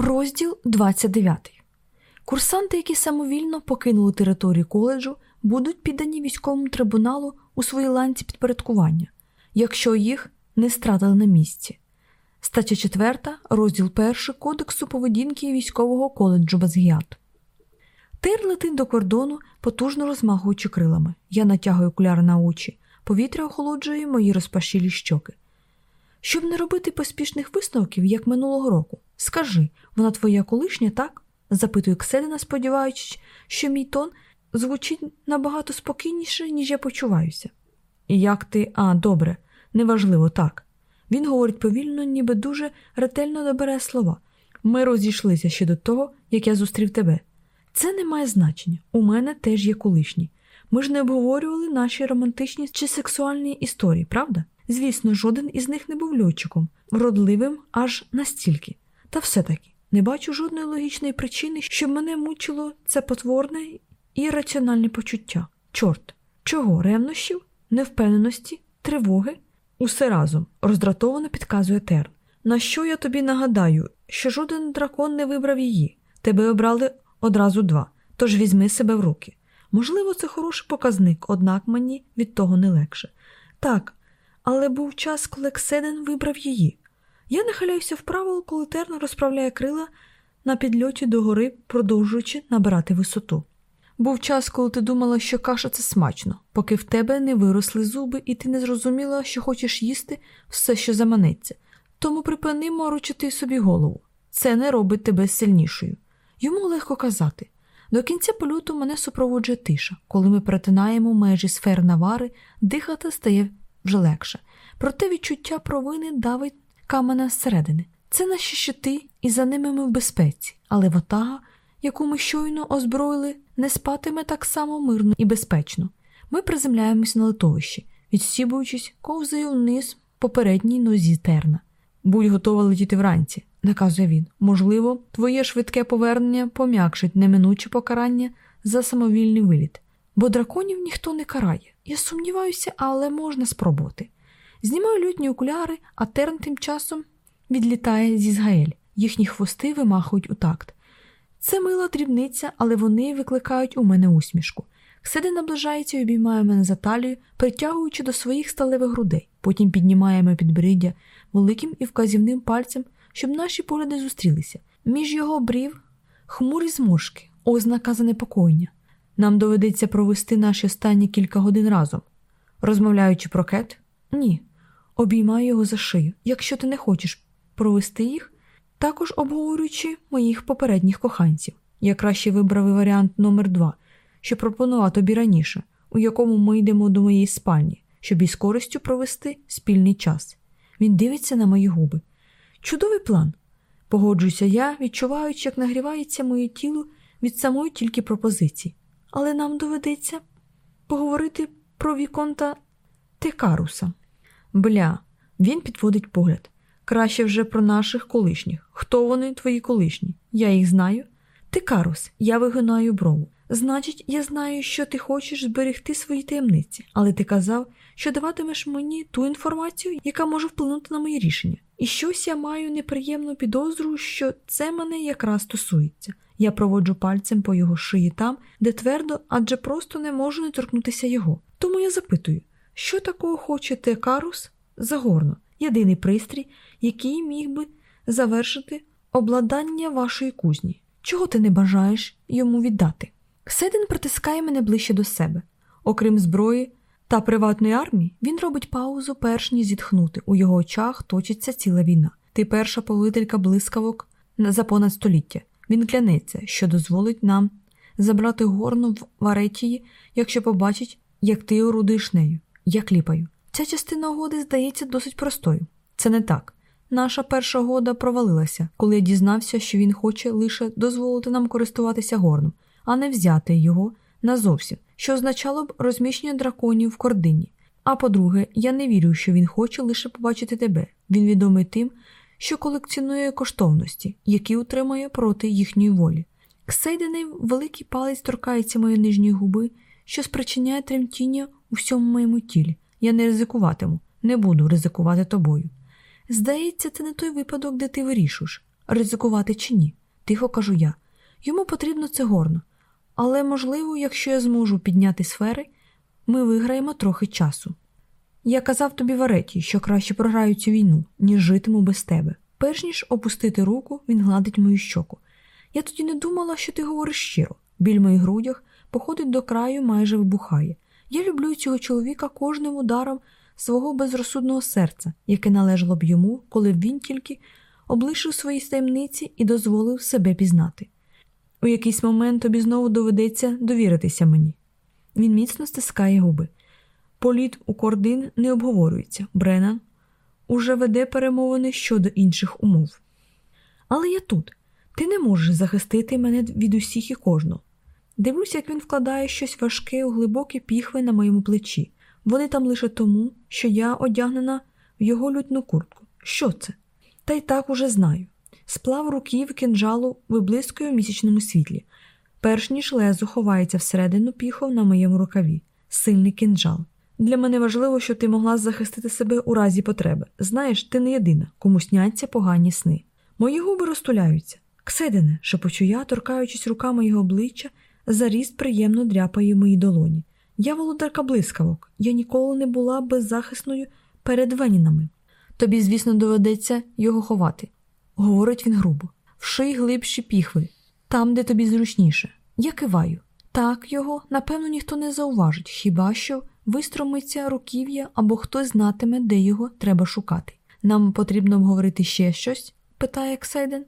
Розділ 29. Курсанти, які самовільно покинули територію коледжу, будуть піддані військовому трибуналу у своїй ланці підпорядкування, якщо їх не стратили на місці. Стаття 4, розділ 1 Кодексу поведінки військового коледжу Базгіат. Тир летить до кордону, потужно розмахуючи крилами. Я натягую окуляри на очі. Повітря охолоджує мої розпашілі щоки. Щоб не робити поспішних висновків, як минулого року, скажи, вона твоя колишня, так? запитує Кселіна, сподіваючись, що мій тон звучить набагато спокійніше, ніж я почуваюся. І як ти, а, добре, неважливо, так. Він говорить повільно, ніби дуже ретельно добере слова. Ми розійшлися ще до того, як я зустрів тебе. Це не має значення. У мене теж є колишні. Ми ж не обговорювали наші романтичні чи сексуальні історії, правда? Звісно, жоден із них не був льотчиком, вродливим аж настільки. Та все-таки не бачу жодної логічної причини, щоб мене мучило це потворне і раціональне почуття. Чорт, чого? Ревнощів, невпевненості, тривоги? Усе разом роздратовано підказує Терн. На що я тобі нагадаю, що жоден дракон не вибрав її, тебе обрали одразу два, тож візьми себе в руки. Можливо, це хороший показник, однак мені від того не легше. Так, але був час, коли Кседен вибрав її. Я нахиляюся вправо, коли Терн розправляє крила на підльоті догори, продовжуючи набирати висоту. Був час, коли ти думала, що каша це смачно, поки в тебе не виросли зуби, і ти не зрозуміла, що хочеш їсти все, що заманеться. Тому припини морочити собі голову. Це не робить тебе сильнішою. Йому легко казати. До кінця польоту мене супроводжує тиша. Коли ми перетинаємо межі сфер навари, дихати стає вже легше. Проте відчуття провини давить каменя зсередини. Це наші щити, і за ними ми в безпеці, але ватага, яку ми щойно озброїли, не спатиме так само мирно і безпечно. Ми приземляємось на литовищі, відстібуючись, ковзаю вниз попередній нозі терна. Будь готова летіти вранці, наказує він. Можливо, твоє швидке повернення пом'якшить неминуче покарання за самовільний виліт. Бо драконів ніхто не карає. Я сумніваюся, але можна спробувати. Знімаю лютні окуляри, а терн тим часом відлітає зі згаель. Їхні хвости вимахують у такт. Це мила дрібниця, але вони викликають у мене усмішку. Кседи наближається і обіймає мене за талію, притягуючи до своїх сталевих грудей, потім піднімає мене підборіддя великим і вказівним пальцем, щоб наші погляди зустрілися. Між його брів хмурі зморшки, ознака занепокоєння. Нам доведеться провести наші останні кілька годин разом. Розмовляючи про кет? Ні. Обіймаю його за шию. Якщо ти не хочеш провести їх, також обговорюючи моїх попередніх коханців. Я краще вибрав варіант номер два, що пропонував тобі раніше, у якому ми йдемо до моєї спальні, щоб із користю провести спільний час. Він дивиться на мої губи. Чудовий план. Погоджуюся я, відчуваючи, як нагрівається моє тіло від самої тільки пропозиції. Але нам доведеться поговорити про Віконта Текаруса. Бля, він підводить погляд. Краще вже про наших колишніх. Хто вони, твої колишні? Я їх знаю. Текарус, я вигинаю брову. Значить, я знаю, що ти хочеш зберегти свої таємниці, але ти казав, що даватимеш мені ту інформацію, яка може вплинути на мої рішення. І щось я маю неприємну підозру, що це мене якраз стосується. Я проводжу пальцем по його шиї там, де твердо, адже просто не можу не торкнутися його. Тому я запитую, що такого хоче Текарус Загорно, єдиний пристрій, який міг би завершити обладання вашої кузні. Чого ти не бажаєш йому віддати? Кседин притискає мене ближче до себе. Окрім зброї та приватної армії, він робить паузу, перш ніж зітхнути. У його очах точиться ціла війна. Ти перша повителька блискавок за понад століття. Він клянеться, що дозволить нам забрати горну в Аретії, якщо побачить, як ти орудуєш нею. Я кліпаю. Ця частина угоди здається досить простою. Це не так. Наша перша угода провалилася, коли я дізнався, що він хоче лише дозволити нам користуватися горном, а не взяти його назовсім, що означало б розміщення драконів в кордині. А по-друге, я не вірю, що він хоче лише побачити тебе. Він відомий тим, що колекціонує коштовності, які утримує проти їхньої волі. Ксейдений великий палець торкається моєї нижньої губи, що спричиняє тремтіння у всьому моєму тілі. Я не ризикуватиму, не буду ризикувати тобою. Здається, це не той випадок, де ти вирішуєш, ризикувати чи ні. Тихо кажу я. Йому потрібно це горно. Але, можливо, якщо я зможу підняти сфери, ми виграємо трохи часу. Я казав тобі Вареті, що краще програю цю війну, ніж житиму без тебе. Перш ніж опустити руку, він гладить мою щоку. Я тоді не думала, що ти говориш щиро. Біль моїх грудях походить до краю, майже вибухає. Я люблю цього чоловіка кожним ударом свого безрозсудного серця, яке належало б йому, коли б він тільки облишив свої таємниці і дозволив себе пізнати. У якийсь момент тобі знову доведеться довіритися мені. Він міцно стискає губи. Політ у кордин не обговорюється. Бреннан уже веде перемовини щодо інших умов. Але я тут. Ти не можеш захистити мене від усіх і кожного. Дивлюсь, як він вкладає щось важке у глибокі піхви на моєму плечі. Вони там лише тому, що я одягнена в його лютну куртку. Що це? Та й так уже знаю. Сплав руків кинджалу виблискує в місячному світлі, перш ніж лезо ховається всередину піхов на моєму рукаві. Сильний кинджал. Для мене важливо, що ти могла захистити себе у разі потреби. Знаєш, ти не єдина, кому сняться погані сни. Мої губи розтуляються. Кседене, шепочу я, торкаючись руками його обличчя, заріст приємно дряпає мої долоні. Я володарка блискавок, я ніколи не була беззахисною перед венінами. Тобі, звісно, доведеться його ховати, говорить він грубо. Вший глибші піхви, там, де тобі зручніше. Я киваю. Так його, напевно, ніхто не зауважить, хіба що вистромиться руків'я або хтось знатиме, де його треба шукати. Нам потрібно обговорити ще щось? питає Ксейден.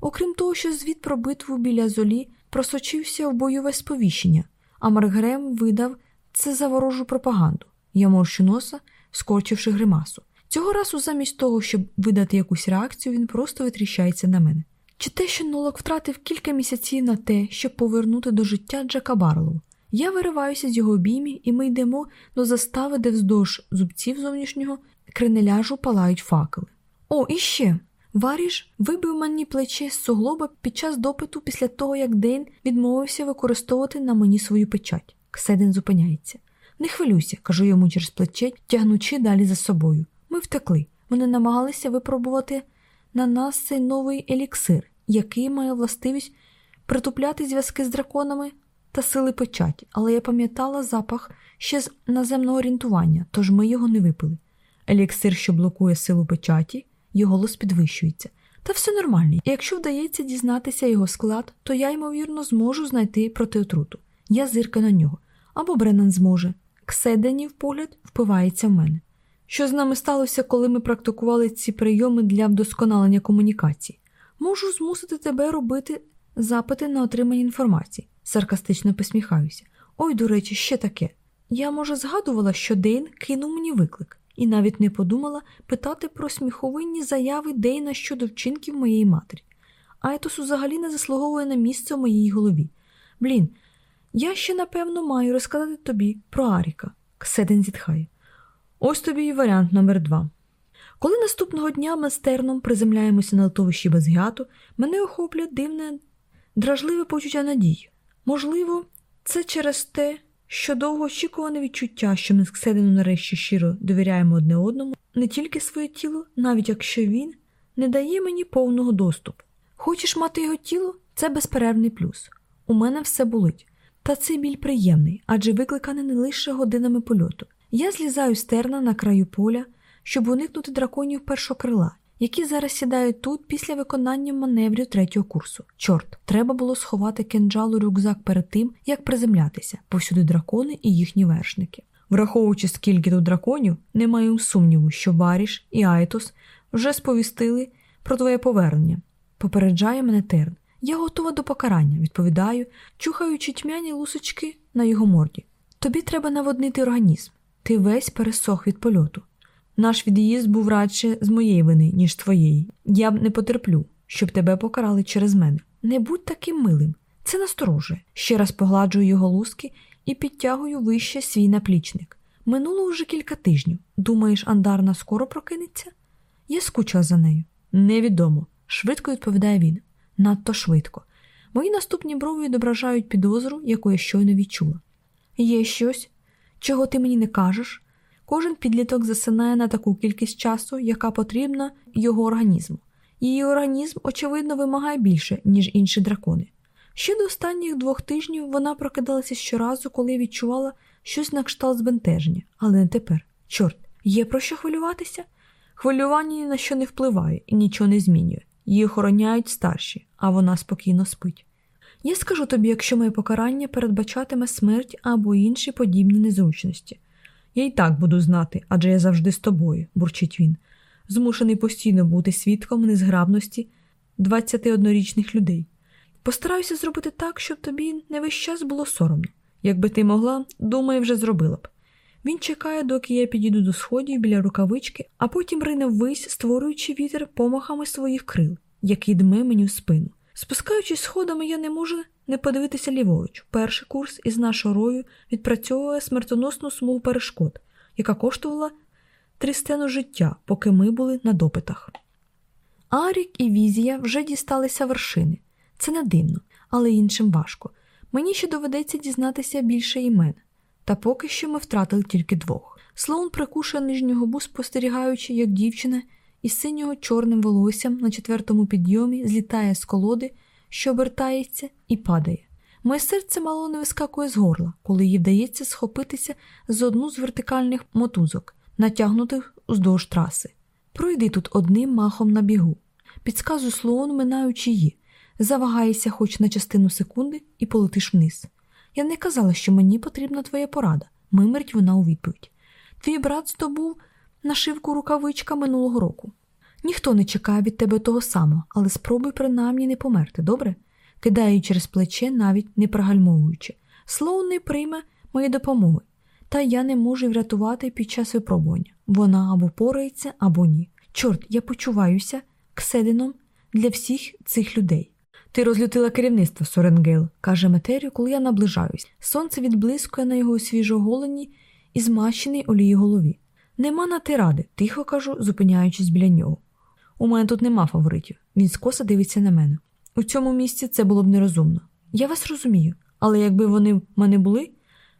Окрім того, що звіт про битву біля золі просочився в бойове сповіщення, а Маргрем видав це за ворожу пропаганду. Я морщу носа, скорчивши гримасу. Цього разу, замість того, щоб видати якусь реакцію, він просто витріщається на мене. Чи те, що Нолок втратив кілька місяців на те, щоб повернути до життя Джека Барлоу? Я вириваюся з його обіймів, і ми йдемо до застави, де вздовж зубців зовнішнього кренеляжу палають факели. О, і ще! Варіш вибив мені плече з суглоба під час допиту після того, як Дейн відмовився використовувати на мені свою печать. Кседен зупиняється. Не хвилюйся, кажу йому через плече, тягнучи далі за собою. Ми втекли. Вони намагалися випробувати на нас цей новий еліксир, який має властивість притупляти зв'язки з драконами та сили печаті, але я пам'ятала запах ще з наземного орієнтування, тож ми його не випили. Еліксир, що блокує силу печаті, його голос підвищується. Та все нормально. І якщо вдається дізнатися його склад, то я, ймовірно, зможу знайти протиотруту. Я зирка на нього. Або Бреннан зможе. Кседенів погляд впивається в мене. Що з нами сталося, коли ми практикували ці прийоми для вдосконалення комунікації? Можу змусити тебе робити запити на отримання інформації, саркастично посміхаюся. Ой, до речі, ще таке. Я, може, згадувала, що Дейн кинув мені виклик, і навіть не подумала питати про сміховинні заяви Дейна щодо вчинків моєї матері. Айтос взагалі не заслуговує на місце в моїй голові. Блін, я ще напевно маю розказати тобі про Аріка. Кседен зітхає. Ось тобі і варіант номер два. Коли наступного дня ми з Терном приземляємося на литовищі Безгяту, мене охоплює дивне, дражливе почуття надії. Можливо, це через те, що довгоочікуване відчуття, що ми з Кседеном нарешті щиро довіряємо одне одному, не тільки своє тіло, навіть якщо він не дає мені повного доступу. Хочеш мати його тіло це безперервний плюс. У мене все болить. Та цей біль приємний, адже викликаний не лише годинами польоту. Я злізаю з терна на краю поля, щоб уникнути драконів першого крила, які зараз сідають тут після виконання маневрів третього курсу. Чорт, треба було сховати кинджалу рюкзак перед тим, як приземлятися, повсюди дракони і їхні вершники. Враховуючи, скільки тут драконів, не маю сумніву, що Баріш і Айтос вже сповістили про твоє повернення. Попереджає мене терн. Я готова до покарання, відповідаю, чухаючи тьмяні лусочки на його морді. Тобі треба наводнити організм. Ти весь пересох від польоту. Наш від'їзд був радше з моєї вини, ніж твоєї. Я б не потерплю, щоб тебе покарали через мене. Не будь таким милим. Це насторожує. Ще раз погладжую його луски і підтягую вище свій наплічник. Минуло вже кілька тижнів. Думаєш, Андарна скоро прокинеться? Я скучила за нею. Невідомо, швидко відповідає він. Надто швидко. Мої наступні брови відображають підозру, яку я щойно відчула. Є щось, чого ти мені не кажеш? Кожен підліток засинає на таку кількість часу, яка потрібна його організму. Її організм, очевидно, вимагає більше, ніж інші дракони. Ще до останніх двох тижнів вона прокидалася щоразу, коли відчувала щось на кшталт збентеження, але не тепер. Чорт, є про що хвилюватися? Хвилювання ні на що не впливає і нічого не змінює. Її охороняють старші, а вона спокійно спить. Я скажу тобі, якщо моє покарання передбачатиме смерть або інші подібні незручності. Я й так буду знати, адже я завжди з тобою, бурчить він, змушений постійно бути свідком незграбності 21-річних людей. Постараюся зробити так, щоб тобі не весь час було соромно. Якби ти могла, думаю, вже зробила б. Він чекає, доки я підійду до сходів біля рукавички, а потім рине ввись, створюючи вітер помахами своїх крил, який дме мені в спину. Спускаючись сходами, я не можу не подивитися ліворуч. Перший курс із нашого рою відпрацьовує смертоносну смугу перешкод, яка коштувала трістену життя, поки ми були на допитах. Арік і Візія вже дісталися вершини. Це не дивно, але іншим важко. Мені ще доведеться дізнатися більше імен. Та поки що ми втратили тільки двох. Слоун прикушує нижню губу, спостерігаючи, як дівчина із синього чорним волоссям на четвертому підйомі злітає з колоди, що обертається, і падає. Моє серце мало не вискакує з горла, коли їй вдається схопитися з одну з вертикальних мотузок, натягнутих уздовж траси. Пройди тут одним махом на бігу. Підсказує слоун, минаючи її. Завагайся хоч на частину секунди і полетиш вниз. Я не казала, що мені потрібна твоя порада, мимерть вона у відповідь. Твій брат здобув нашивку рукавичка минулого року. Ніхто не чекає від тебе того самого, але спробуй принаймні не померти, добре? Кидаю через плече, навіть не прогальмовуючи. Слоун не прийме мої допомоги, та я не можу врятувати під час випробування. Вона або порається, або ні. Чорт, я почуваюся Ксейденом для всіх цих людей. Ти розлютила керівництво, Соренгейл, каже Еметеріо, коли я наближаюсь. Сонце відблискує на його свіжоголеній і змащеній олією голові. Нема на те ради, тихо кажу, зупиняючись біля нього. У мене тут нема фаворитів. Він скоса дивиться на мене. У цьому місці це було б нерозумно. Я вас розумію, але якби вони в мене були,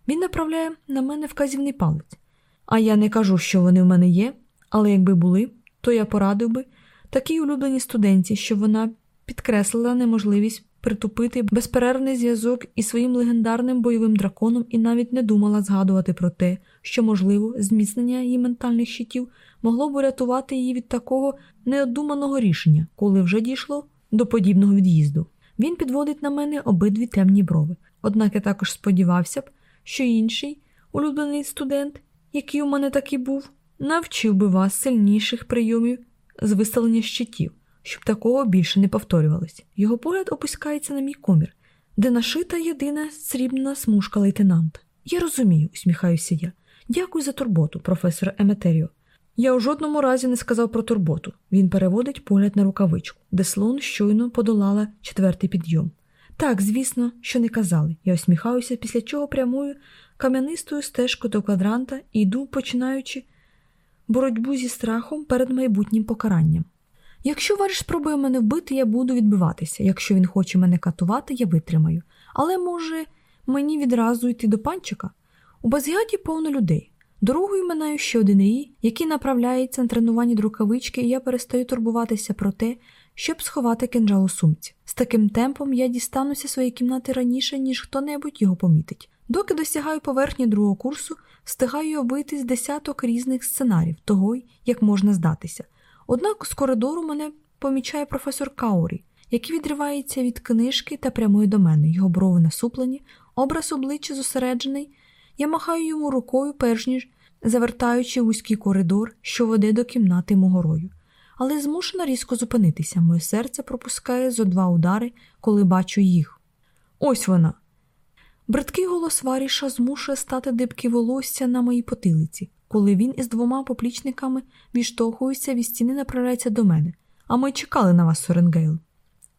він направляє на мене вказівний палець. А я не кажу, що вони в мене є, але якби були, то я порадив би такій улюбленій студенті, що вона підкреслила неможливість притупити безперервний зв'язок із своїм легендарним бойовим драконом і навіть не думала згадувати про те, що, можливо, зміцнення її ментальних щитів могло б урятувати її від такого неодуманого рішення, коли вже дійшло до подібного від'їзду. Він підводить на мене обидві темні брови. Однак я також сподівався б, що інший улюблений студент, який у мене таки був, навчив би вас сильніших прийомів з виставлення щитів щоб такого більше не повторювалось. Його погляд опускається на мій комір, де нашита єдина срібна смужка лейтенанта. Я розумію, усміхаюся я. Дякую за турботу, професор Еметеріо. Я у жодному разі не сказав про турботу. Він переводить погляд на рукавичку, де слон щойно подолала четвертий підйом. Так, звісно, що не казали. Я усміхаюся, після чого прямую кам'янистою стежкою до квадранта і йду, починаючи боротьбу зі страхом перед майбутнім покаранням. Якщо вариш спробує мене вбити, я буду відбиватися. Якщо він хоче мене катувати, я витримаю. Але, може, мені відразу йти до панчика? У Базгіаті повно людей. Дорогою минаю ще один рій, який направляється на тренування до рукавички, і я перестаю турбуватися про те, щоб сховати кинджал у сумці. З таким темпом я дістануся своєї кімнати раніше, ніж хто-небудь його помітить. Доки досягаю поверхні другого курсу, встигаю вийти з десяток різних сценарів того, як можна здатися. Однак з коридору мене помічає професор Каурі, який відривається від книжки та прямує до мене. Його брови насуплені, вираз обличчя зосереджений. Я махаю йому рукою, перш ніж завертаю у вузький коридор, що веде до кімнати мого рою. Але змушена різко зупинитися. Моє серце пропускає зо два удари, коли бачу їх. Ось вона. Бридкий голос Варіша змушує стати дибки волосся на моїй потилиці коли він із двома поплічниками відштовхується від стіни направляється до мене. А ми чекали на вас, Соренгейл.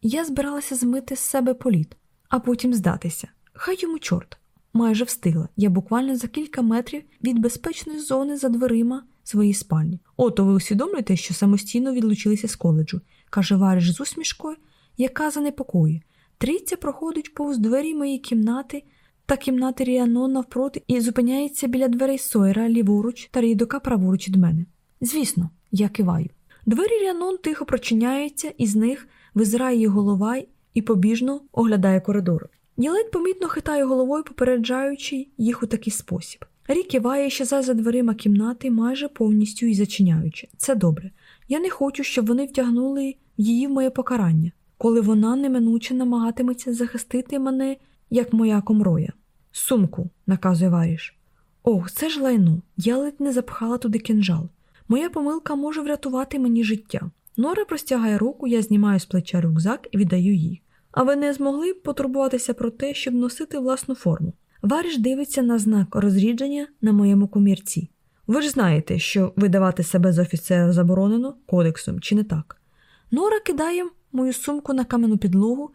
Я збиралася змити з себе політ, а потім здатися. Хай йому чорт. Майже встигла. Я буквально за кілька метрів від безпечної зони за дверима своєї спальні. Ото ви усвідомлюєте, що самостійно відлучилися з коледжу, каже Вариш з усмішкою, яка занепокоює. Трійця проходить повз двері моєї кімнати та кімнати Ріано навпроти і зупиняється біля дверей Сойера ліворуч та рідока праворуч від мене. Звісно, я киваю. Двері Рянон тихо прочиняються, і з них визирає її голова і побіжно оглядає коридор. Я ледь помітно хитаю головою, попереджаючи їх у такий спосіб. Рік киває, щезає за дверима кімнати, майже повністю і зачиняючи. Це добре. Я не хочу, щоб вони втягнули її в моє покарання, коли вона неминуче намагатиметься захистити мене, як моя комроя. Сумку, наказує Варіш. Ох, це ж лайно. Я ледь не запхала туди кинжал. Моя помилка може врятувати мені життя. Нора простягає руку, я знімаю з плеча рюкзак і віддаю їй. А ви не змогли б потурбуватися про те, щоб носити власну форму. Варіш дивиться на знак розрідження на моєму комірці. Ви ж знаєте, що видавати себе з офіцера заборонено кодексом, чи не так? Нора кидає мою сумку на кам'яну підлогу,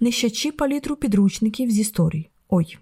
нищачи палітру підручників з історії. Ой.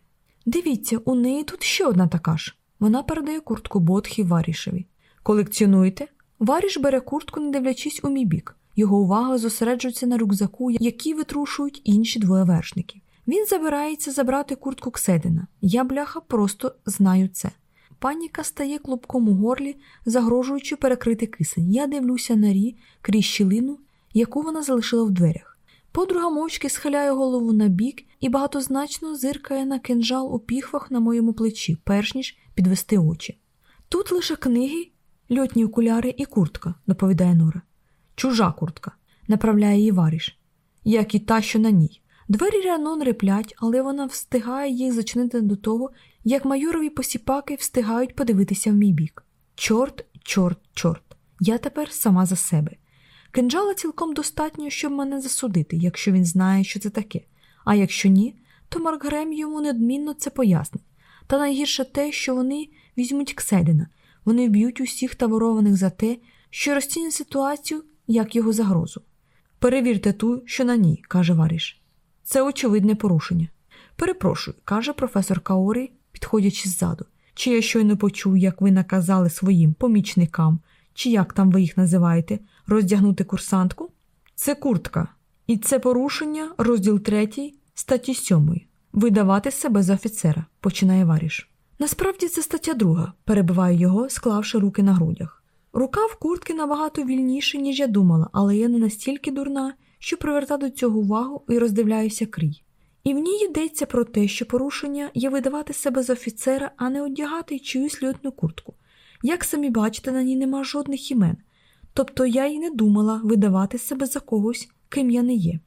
Дивіться, у неї тут ще одна така ж. Вона передає куртку Ботхі Варішеві. Колекціонуєте? Варіш бере куртку, не дивлячись у мій бік. Його увага зосереджується на рюкзаку, який витрушують інші двоє вершників. Він забирається забрати куртку Кседина. Я, бляха, просто знаю це. Паніка стає клубком у горлі, загрожуючи перекрити кисень. Я дивлюся на рі крізь щілину, яку вона залишила в дверях. Подруга мовчки схиляє голову на бік і багатозначно зиркає на кинжал у піхвах на моєму плечі, перш ніж підвести очі. Тут лише книги, льотні окуляри і куртка, доповідає Нора. Чужа куртка, направляє її варіш, як і та, що на ній. Двері Рянон реплять, але вона встигає їх зачинити до того, як майорові посіпаки встигають подивитися в мій бік. Чорт, чорт, чорт. Я тепер сама за себе. Кинджала цілком достатньо, щоб мене засудити, якщо він знає, що це таке. А якщо ні, то Марк Грем йому недмінно це пояснить. Та найгірше те, що вони візьмуть Кседина, вони вб'ють усіх таворованих за те, що розцінять ситуацію як його загрозу. Перевірте ту, що на ній, каже Варіш. Це очевидне порушення. Перепрошую, каже професор Каорі, підходячи ззаду. Чи я щойно почув, як ви наказали своїм помічникам, чи як там ви їх називаєте, роздягнути курсантку? Це куртка. І це порушення, розділ 3 статті 7. Видавати себе за офіцера, починає Варіш. Насправді це стаття друга, перебиваю його, склавши руки на грудях. Рукав куртки набагато вільніший, ніж я думала, але я не настільки дурна, що привертаю до цього увагу і роздивляюся крій. І в ній йдеться про те, що порушення є видавати себе за офіцера, а не одягати чиюсь льотну куртку. Як самі бачите, на ній нема жодних імен. Тобто я й не думала видавати себе за когось, ким я не є.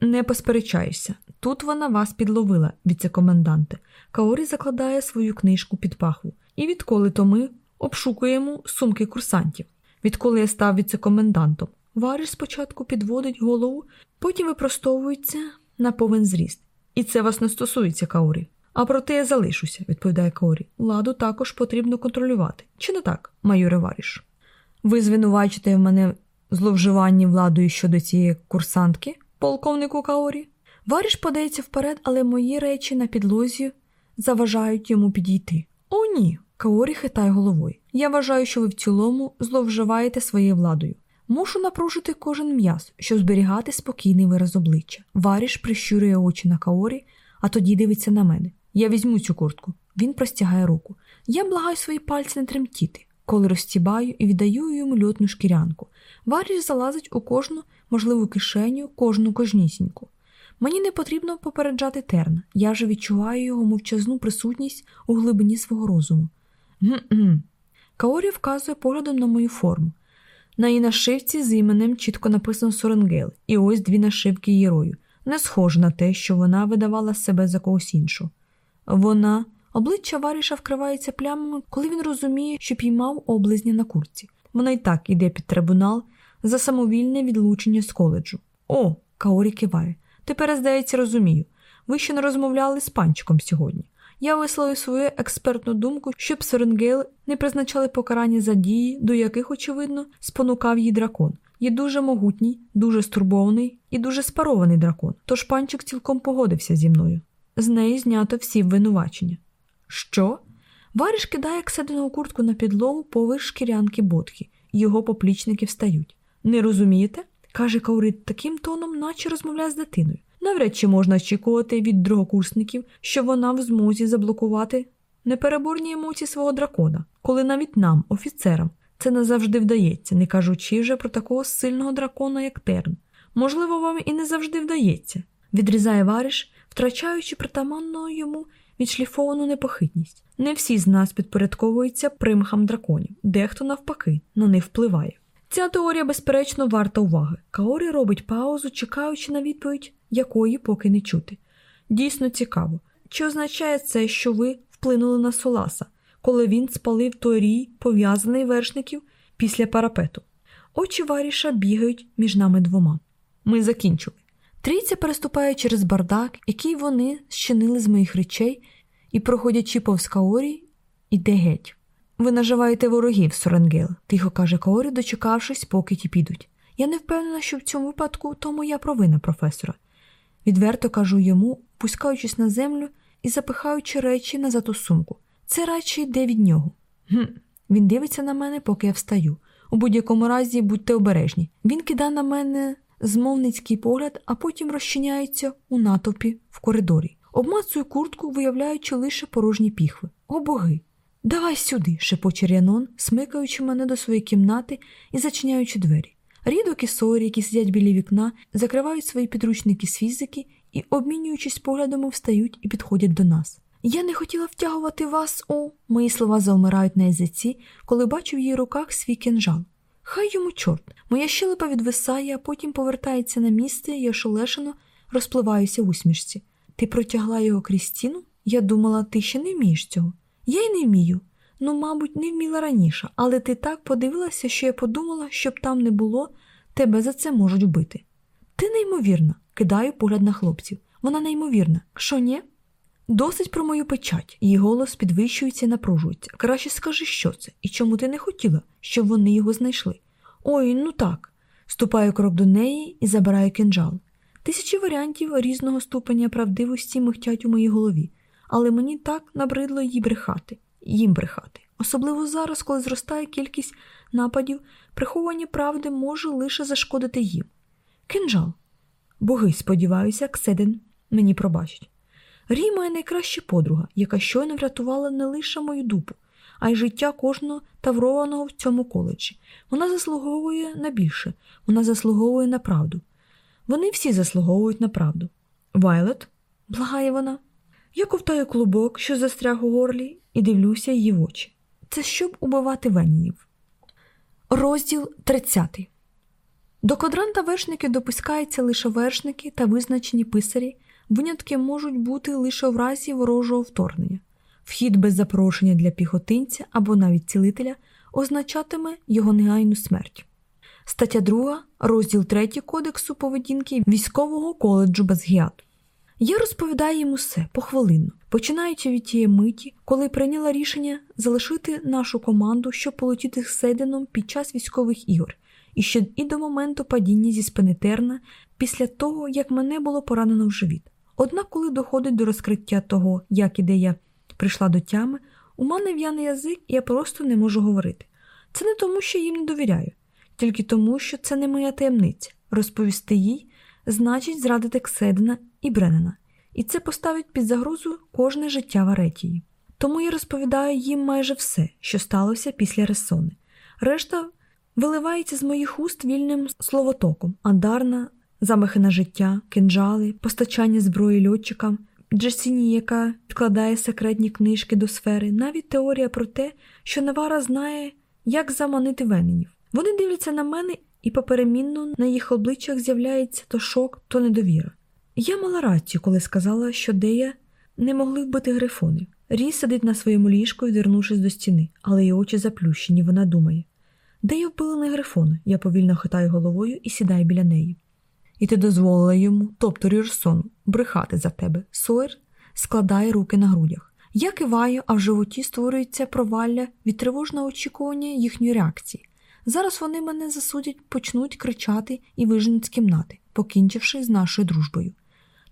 Не посперечаюся. Тут вона вас підловила, віцекоменданте. Каорі закладає свою книжку під пахву. І відколи то ми обшукуємо сумки курсантів. Відколи я став віцекомендантом, Вариш спочатку підводить голову, потім випростовується на повен зріст. І це вас не стосується, Каорі. А проте я залишуся, відповідає Каорі. Ладу також потрібно контролювати. Чи не так, майоре Варіш? Ви звинувачите в мене зловживанні владою щодо цієї курсантки, полковнику Каорі? Варіш подається вперед, але мої речі на підлозі заважають йому підійти. О, ні. Каорі хитає головою. Я вважаю, що ви в цілому зловживаєте своєю владою. Мушу напружити кожен м'яз, щоб зберігати спокійний вираз обличчя. Варіш прищурює очі на Каорі, а тоді дивиться на мене. Я візьму цю куртку. Він простягає руку. Я благаю свої пальці не тремтіти, коли розтібаю і віддаю йому льотну шкірянку. Варіш залазить у кожну можливу кишеню, кожну кожнісіньку. Мені не потрібно попереджати терна. Я вже відчуваю його мовчазну присутність у глибині свого розуму. Каорі вказує поглядом на мою форму. На її нашивці з іменем чітко написано Соренгел, і ось дві нашивки її рою. Не схоже на те, що вона видавала себе за когось іншого. Вона, обличчя Варіша вкривається плямами, коли він розуміє, що піймав облизня на курці. Вона й так іде під трибунал за самовільне відлучення з коледжу. О, Каорі киває. Тепер, здається, розумію. Ви ще не розмовляли з Панчеком сьогодні. Я висловив свою експертну думку, щоб Соренгейл не призначали покарання за дії, до яких, очевидно, спонукав її дракон. Є дуже могутній, дуже стурбований і дуже спарований дракон. Тож Панчек цілком погодився зі мною. З неї знято всі звинувачення. Що? Варіш кидає Ксейденову куртку на підлогу поверх шкірянки ботки, його поплічники встають. Не розумієте? каже Каурит таким тоном, наче розмовляє з дитиною. Навряд чи можна очікувати від другокурсників, що вона в змозі заблокувати непереборні емоції свого дракона, коли навіть нам, офіцерам, це не завжди вдається, не кажучи вже про такого сильного дракона, як Терн. Можливо, вам і не завжди вдається, відрізає варіш, втрачаючи притаманну йому відшліфовану непохитність. Не всі з нас підпорядковуються примхам драконів, дехто, навпаки, на них впливає. Ця теорія, безперечно, варта уваги. Каорі робить паузу, чекаючи на відповідь, якої поки не чути. Дійсно цікаво, чи означає це, що ви вплинули на Соласа, коли він спалив той рій, пов'язаний вершників після парапету. Очі варіша бігають між нами двома. Ми закінчили. Трійця переступає через бардак, який вони зчинили з моїх речей, і, проходячи повз Каорі, іде геть. Ви наживаєте ворогів, Соренгел, тихо каже Каорі, дочекавшись, поки ті підуть. Я не впевнена, що в цьому випадку то моя провина професора. Відверто кажу йому, пускаючись на землю і запихаючи речі назад у сумку. Це радше йде від нього. Гм. Він дивиться на мене, поки я встаю. У будь-якому разі будьте обережні. Він кидає на мене змовницький погляд, а потім розчиняється у натовпі в коридорі. Обмацую куртку, виявляючи лише порожні піхви. О боги! Давай сюди, шепоче Ріаннон, смикаючи мене до своєї кімнати і зачиняючи двері. Рідок і Соєр, які сидять біля вікна, закривають свої підручники з фізики і, обмінюючись поглядами, встають і підходять до нас. Я не хотіла втягувати вас у. Мої слова завмирають на язиці, коли бачу в її руках свій кинжал. Хай йому чорт. Моя щелепа відвисає, а потім повертається на місце і ошелешено розпливаюся в усмішці. Ти протягла його крізь стіну? Я думала, ти ще не вмієш цього. Я й не вмію. Ну, мабуть, не вміла раніше, але ти так подивилася, що я подумала, щоб там не було, тебе за це можуть вбити. Ти неймовірна, кидаю погляд на хлопців. Вона неймовірна. Що ні? Досить про мою печать, її голос підвищується і напружується. Краще скажи, що це, і чому ти не хотіла, щоб вони його знайшли. Ой, ну так. Ступаю крок до неї і забираю кинджал. Тисячі варіантів різного ступеня правдивості михтять у моїй голові, але мені так набридло їй брехати, їм брехати. Особливо зараз, коли зростає кількість нападів, приховування правди може лише зашкодити їм. Кинжал. Боги, сподіваюся, Кседен мені пробачить. Рі моя найкраща подруга, яка щойно врятувала не лише мою дупу, а й життя кожного таврованого в цьому коледжі. Вона заслуговує на більше, вона заслуговує на правду. Вони всі заслуговують на правду. Вайлет, благає вона. Я ковтаю клубок, що застряг у горлі, і дивлюся її в очі. Це щоб убивати венінів. Розділ 30 До квадранта вершники допускаються лише вершники та визначені писарі, винятки можуть бути лише в разі ворожого вторгнення. Вхід без запрошення для піхотинця або навіть цілителя означатиме його негайну смерть. Стаття 2, розділ 3 Кодексу поведінки військового коледжу Безгіат. Я розповідаю йому все похвилинно, починаючи від тієї миті, коли прийняла рішення залишити нашу команду, щоб полетіти з Сейденом під час військових ігор, і ще і до моменту падіння зі спини Терна після того, як мене було поранено в живіт. Однак, коли доходить до розкриття того, як і де я прийшла до тями, у мене в'яний язик, і я просто не можу говорити. Це не тому, що їм не довіряю, тільки тому, що це не моя таємниця. Розповісти їй значить зрадити Кседена і Бренена, і це поставить під загрозу кожне життя в Аретії. Тому я розповідаю їм майже все, що сталося після ресони. Решта виливається з моїх уст вільним словотоком, андарна, замахи на життя, кинджали, постачання зброї льотчикам, Джесіні, яка відкладає секретні книжки до сфери, навіть теорія про те, що Навара знає, як заманити вененів. Вони дивляться на мене, і поперемінно на їх обличчях з'являється то шок, то недовіра. Я мала рацію, коли сказала, що Дея не могли вбити грифони. Рі сидить на своєму ліжку, відвернувшись до стіни, але її очі заплющені, вона думає. Дея вбила не грифона, я повільно хитаю головою і сідаю біля неї. І ти дозволила йому, тобто Рірсону, брехати за тебе. Сойер складає руки на грудях. Я киваю, а в животі створюється провалля від тривожного очікування їхньої реакції. Зараз вони мене засудять, почнуть кричати і виженуть з кімнати, покінчивши з нашою дружбою.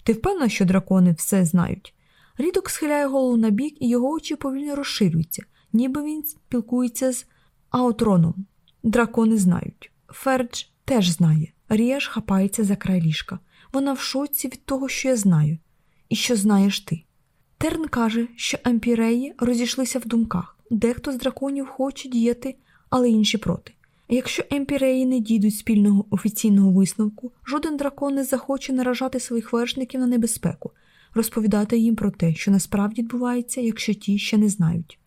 Ти впевнена, що дракони все знають? Рідок схиляє голову на бік, і його очі повільно розширюються, ніби він спілкується з аутроном. Дракони знають. Фердж теж знає. Рі аж хапається за край ліжка. Вона в шоці від того, що я знаю, і що знаєш ти. Терн каже, що емпіреї розійшлися в думках. Дехто з драконів хоче діяти але інші проти. Якщо емпіреї не дійдуть спільного офіційного висновку, жоден дракон не захоче наражати своїх вершників на небезпеку, розповідати їм про те, що насправді відбувається, якщо ті ще не знають.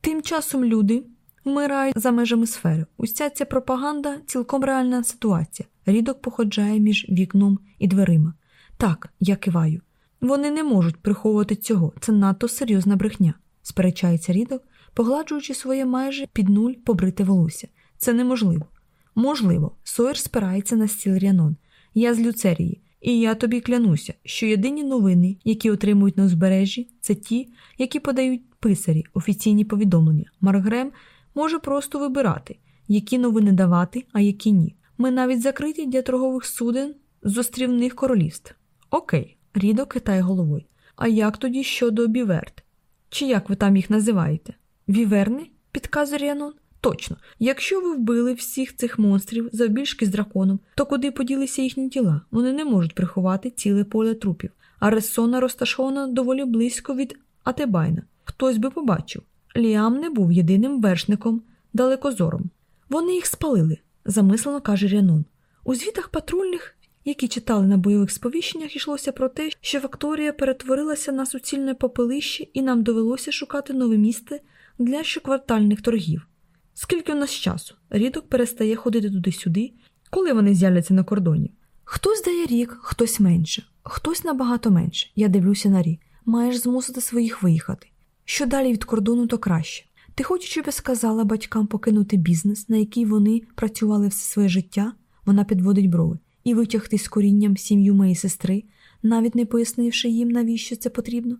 Тим часом люди вмирають за межами сфери. Уся ця пропаганда цілком реальна ситуація. Рідок походжає між вікном і дверима. Так, я киваю. Вони не можуть приховувати цього, це надто серйозна брехня, сперечається рідок, погладжуючи своє майже під нуль побрите волосся. Це неможливо. Можливо, Сойер спирається на стіл Ріанон. Я з Люцерії, і я тобі клянуся, що єдині новини, які отримують на узбережжі, це ті, які подають писарі, офіційні повідомлення. Маргрем може просто вибирати, які новини давати, а які ні. Ми навіть закриті для торгових суден з острівних королівств. Окей, рідо китає головою. А як тоді щодо біверт? Чи як ви там їх називаєте? Віверни? підказує Ріанон. Точно, якщо ви вбили всіх цих монстрів завбільшки з драконом, то куди поділися їхні тіла? Вони не можуть приховати ціле поле трупів, а Рессона розташована доволі близько від Атебайна. Хтось би побачив. Ліам не був єдиним вершником далекозором. Вони їх спалили, замислено каже Рянон. У звітах патрульних, які читали на бойових сповіщеннях, йшлося про те, що Факторія перетворилася на суцільне попелище, і нам довелося шукати нове місце для щоквартальних торгів. Скільки у нас часу? Рідок перестає ходити туди-сюди, коли вони з'являться на кордоні. Хтось дає рік, хтось менше, хтось набагато менше. Я дивлюся на рік. Маєш змусити своїх виїхати. Що далі від кордону, то краще. Ти хочеш, щоб я сказала батькам покинути бізнес, на який вони працювали все своє життя, вона підводить брови, і витягти з корінням сім'ю моєї сестри, навіть не пояснивши їм, навіщо це потрібно.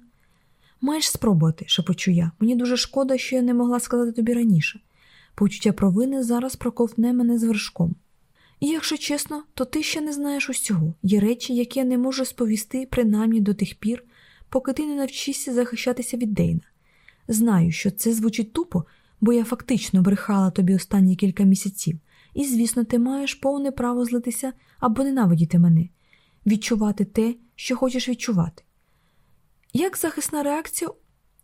Маєш спробувати, шепочу я. Мені дуже шкода, що я не могла сказати тобі раніше. Почуття провини зараз проковтне мене з вершком. І якщо чесно, то ти ще не знаєш усього. Є речі, які я не можу сповісти принаймні до тих пір, поки ти не навчишся захищатися від Дейна. Знаю, що це звучить тупо, бо я фактично брехала тобі останні кілька місяців, і, звісно, ти маєш повне право злитися або ненавидіти мене, відчувати те, що хочеш відчувати. Як захисна реакція,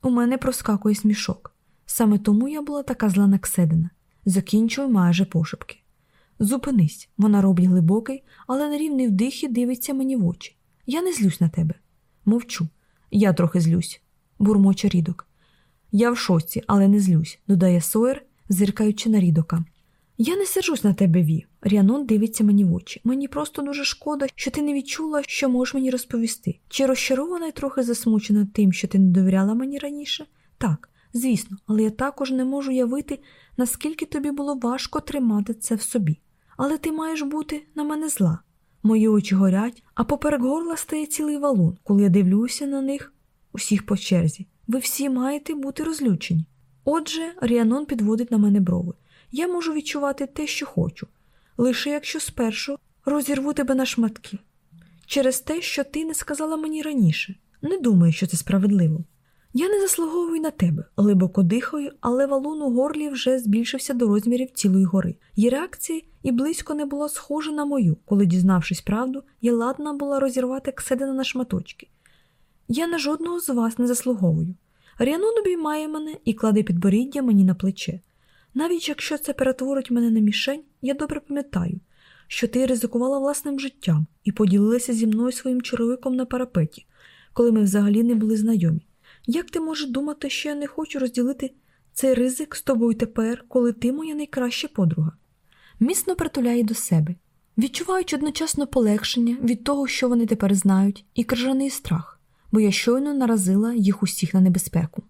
у мене проскакує смішок. Саме тому я була така зла на Кседина. Закінчую майже пошепки. Зупинись, вона робить глибокий, але на рівний вдих і дивиться мені в очі. Я не злюсь на тебе. Мовчу. Я трохи злюсь, бурмоче рідок. Я в шоці, але не злюсь, додає Сойер, зиркаючи на рідока. Я не сержусь на тебе, Ві. Ріанон дивиться мені в очі. Мені просто дуже шкода, що ти не відчула, що можеш мені розповісти. Чи розчарована і трохи засмучена тим, що ти не довіряла мені раніше? Так, звісно, але я також не можу явити, наскільки тобі було важко тримати це в собі. Але ти маєш бути на мене зла. Мої очі горять, а поперек горла стає цілий валун, коли я дивлюся на них усіх по черзі. Ви всі маєте бути розлючені. Отже, Ріанон підводить на мене брови. Я можу відчувати те, що хочу, лише якщо спершу розірву тебе на шматки. Через те, що ти не сказала мені раніше. Не думаю, що це справедливо. Я не заслуговую на тебе, глибоко дихаю, але валун у горлі вже збільшився до розмірів цілої гори. Її реакція і близько не була схожа на мою, коли, дізнавшись правду, я ладна була розірвати Кседина на шматочки. Я на жодного з вас не заслуговую. Ріанон обіймає мене і кладе підборіддя мені на плече. Навіть якщо це перетворить мене на мішень, я добре пам'ятаю, що ти ризикувала власним життям і поділилася зі мною своїм черевиком на парапеті, коли ми взагалі не були знайомі. Як ти можеш думати, що я не хочу розділити цей ризик з тобою тепер, коли ти моя найкраща подруга? Міцно притуляє до себе, відчуваючи одночасно полегшення від того, що вони тепер знають, і крижаний страх, бо я щойно наразила їх усіх на небезпеку.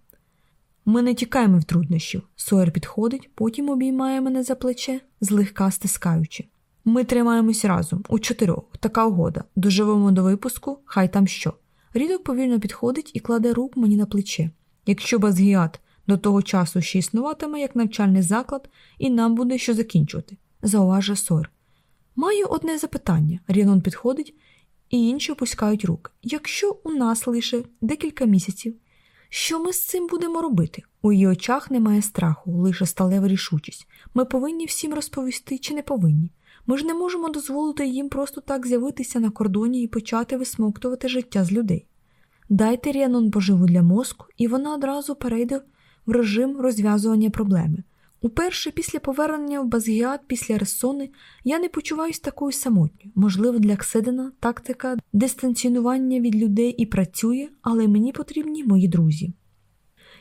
Ми не тікаємо від труднощів. Сойер підходить, потім обіймає мене за плече, злегка стискаючи. Ми тримаємось разом, у чотирьох, така угода. Доживемо до випуску, хай там що. Рідок повільно підходить і кладе руку мені на плече. Якщо Базгіат до того часу ще існуватиме як навчальний заклад, і нам буде що закінчувати, зауважує Сойер. Маю одне запитання. Рінон підходить, і інші опускають руки. Якщо у нас лише декілька місяців. Що ми з цим будемо робити? У її очах немає страху, лише сталева рішучість. Ми повинні всім розповісти чи не повинні. Ми ж не можемо дозволити їм просто так з'явитися на кордоні і почати висмоктувати життя з людей. Дайте Ріанон поживу для мозку, і вона одразу перейде в режим розв'язування проблеми. Уперше після повернення в Базгіат після Ресони я не почуваюсь такою самотньою. Можливо, для Кседена тактика дистанціонування від людей і працює, але мені потрібні мої друзі.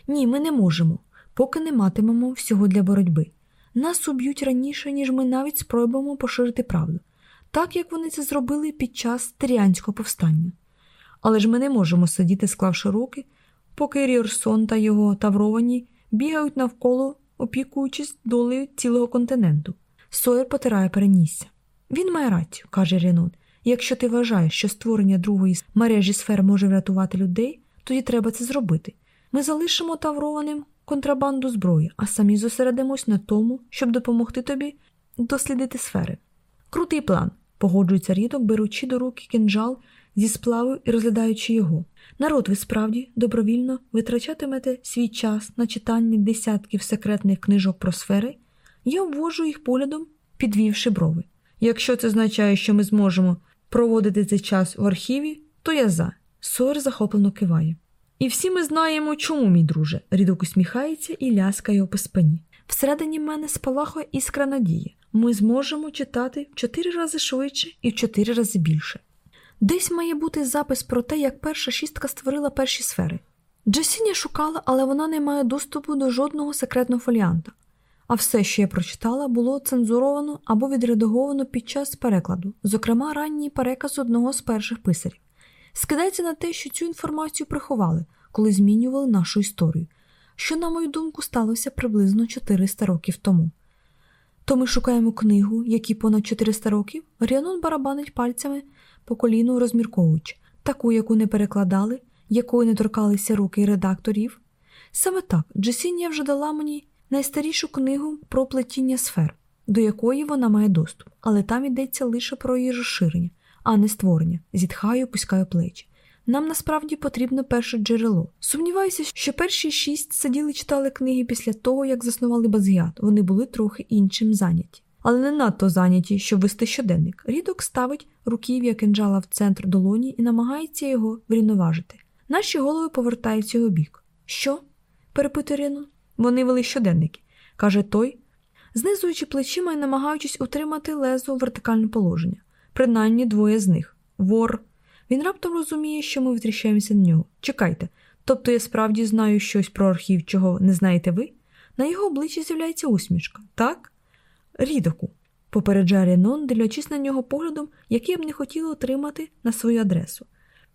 Ні, ми не можемо, поки не матимемо всього для боротьби. Нас уб'ють раніше, ніж ми навіть спробуємо поширити правду, так як вони це зробили під час Тиріанського повстання. Але ж ми не можемо сидіти, склавши руки, поки Ріорсон та його тавровані бігають навколо, опікуючись долею цілого континенту. Сойер потирає перенісся. Він має рацію, каже Ренон. Якщо ти вважаєш, що створення другої мережі сфер може врятувати людей, тоді треба це зробити. Ми залишимо таврованим контрабанду зброї, а самі зосередимось на тому, щоб допомогти тобі дослідити сфери. Крутий план, погоджується рідок, беручи до руки кінжал зі сплаву і розглядаючи його. Народ, ви справді добровільно витрачатимете свій час на читання десятків секретних книжок про сфери, я обвожу їх поглядом, підвівши брови. Якщо це означає, що ми зможемо проводити цей час в архіві, то я за. Сойер захоплено киває. І всі ми знаємо, чому, мій друже. Рідок усміхається і ляскає по спині. Всередині мене спалахує іскра надії. Ми зможемо читати в чотири рази швидше і в чотири рази більше. Десь має бути запис про те, як перша шістка створила перші сфери. Джесіня шукала, але вона не має доступу до жодного секретного фоліанта. А все, що я прочитала, було цензуровано або відредаговано під час перекладу, зокрема ранній переказ одного з перших писарів. Скидається на те, що цю інформацію приховали, коли змінювали нашу історію, що, на мою думку, сталося приблизно 400 років тому. То ми шукаємо книгу, якій понад 400 років Ріанон барабанить пальцями по коліну, розмірковуючи, таку, яку не перекладали, якою не торкалися руки редакторів. Саме так Джесінія вже дала мені найстарішу книгу про плетіння сфер, до якої вона має доступ, але там йдеться лише про її розширення, а не створення. Зітхаю, пускаю плечі. Нам насправді потрібно перше джерело. Сумніваюся, що перші шість сиділи читали книги після того, як заснували Базгіат. Вони були трохи іншим зайняті. Але не надто зайняті, щоб вести щоденник. Рідок ставить руків'я кинджала в центр долоні і намагається його врівноважити. Наші голови повертаються його бік. Що? перепитує Ренон. Вони вели щоденники, каже той, знизуючи плечима і намагаючись утримати лезо в вертикальне положення. Принаймні двоє з них. Вор. Він раптом розуміє, що ми витріщаємося на нього. Чекайте, тобто я справді знаю щось про архів, чого не знаєте ви? На його обличчі з'являється усмішка, так? Рідоку, попереджає Ренон, дивлячись на нього поглядом, який б не хотіла отримати на свою адресу.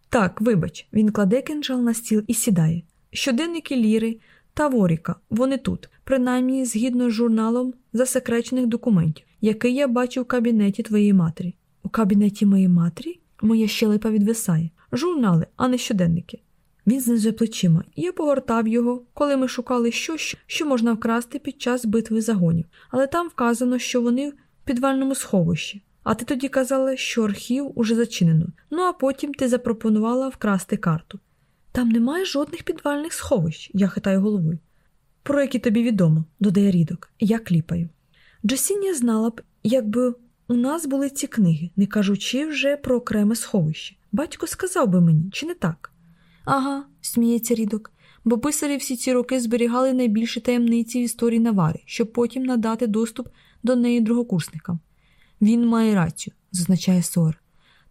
Так, вибач, він кладе кинджал на стіл і сідає. Щоденники Ліри та Воріка, вони тут, принаймні згідно з журналом засекречених документів, який я бачу в кабінеті твоєї матері. Кабінеті моєї матері? Моя щелепа відвисає. Журнали, а не щоденники. Він знизує плечима, я погортав його, коли ми шукали щось, що можна вкрасти під час битви загонів, але там вказано, що вони в підвальному сховищі. А ти тоді казала, що архів уже зачинено. Ну а потім ти запропонувала вкрасти карту. Там немає жодних підвальних сховищ, я хитаю головою. Про які тобі відомо, додає рідок, я кліпаю. Джасіння знала б, якби у нас були ці книги, не кажучи вже про окреме сховище. Батько сказав би мені, чи не так? Ага, сміється рідок, бо писарі всі ці роки зберігали найбільші таємниці в історії Навари, щоб потім надати доступ до неї другокурсникам. Він має рацію, зазначає Сор.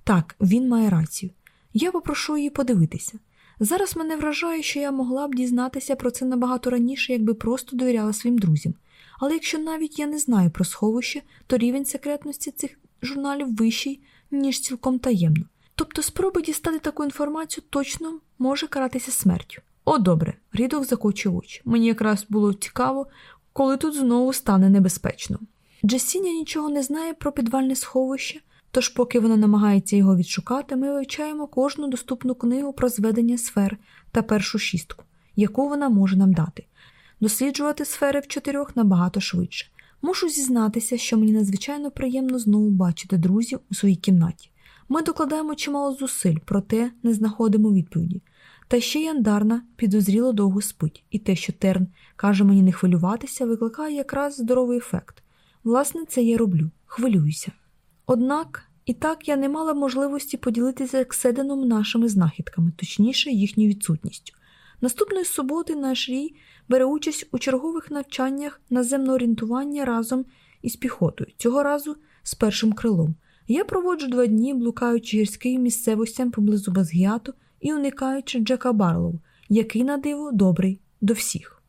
Так, він має рацію. Я попрошу її подивитися. Зараз мене вражає, що я могла б дізнатися про це набагато раніше, якби просто довіряла своїм друзям. Але якщо навіть я не знаю про сховище, то рівень секретності цих журналів вищий, ніж цілком таємно. Тобто спроба дістати таку інформацію точно може каратися смертю. О, добре, рідок закочує очі. Мені якраз було цікаво, коли тут знову стане небезпечно. Джесіня нічого не знає про підвальне сховище, тож, поки вона намагається його відшукати, ми вивчаємо кожну доступну книгу про зведення сфер та першу шістку, яку вона може нам дати. Досліджувати сфери в чотирьох набагато швидше. Мушу зізнатися, що мені надзвичайно приємно знову бачити друзів у своїй кімнаті. Ми докладаємо чимало зусиль, проте не знаходимо відповіді. Та ще яндарна підозріло довго спить, і те, що Терн каже мені не хвилюватися, викликає якраз здоровий ефект. Власне, це я роблю, хвилююся. Однак і так я не мала можливості поділитися Кседеном нашими знахідками, точніше, їхньою відсутністю. Наступної суботи наш рій бере участь у чергових навчаннях наземного орієнтування разом із піхотою, цього разу з першим крилом. Я проводжу два дні, блукаючи гірським місцевостям поблизу Базгіату і уникаючи Джека Барлоу, який на диво добрий до всіх.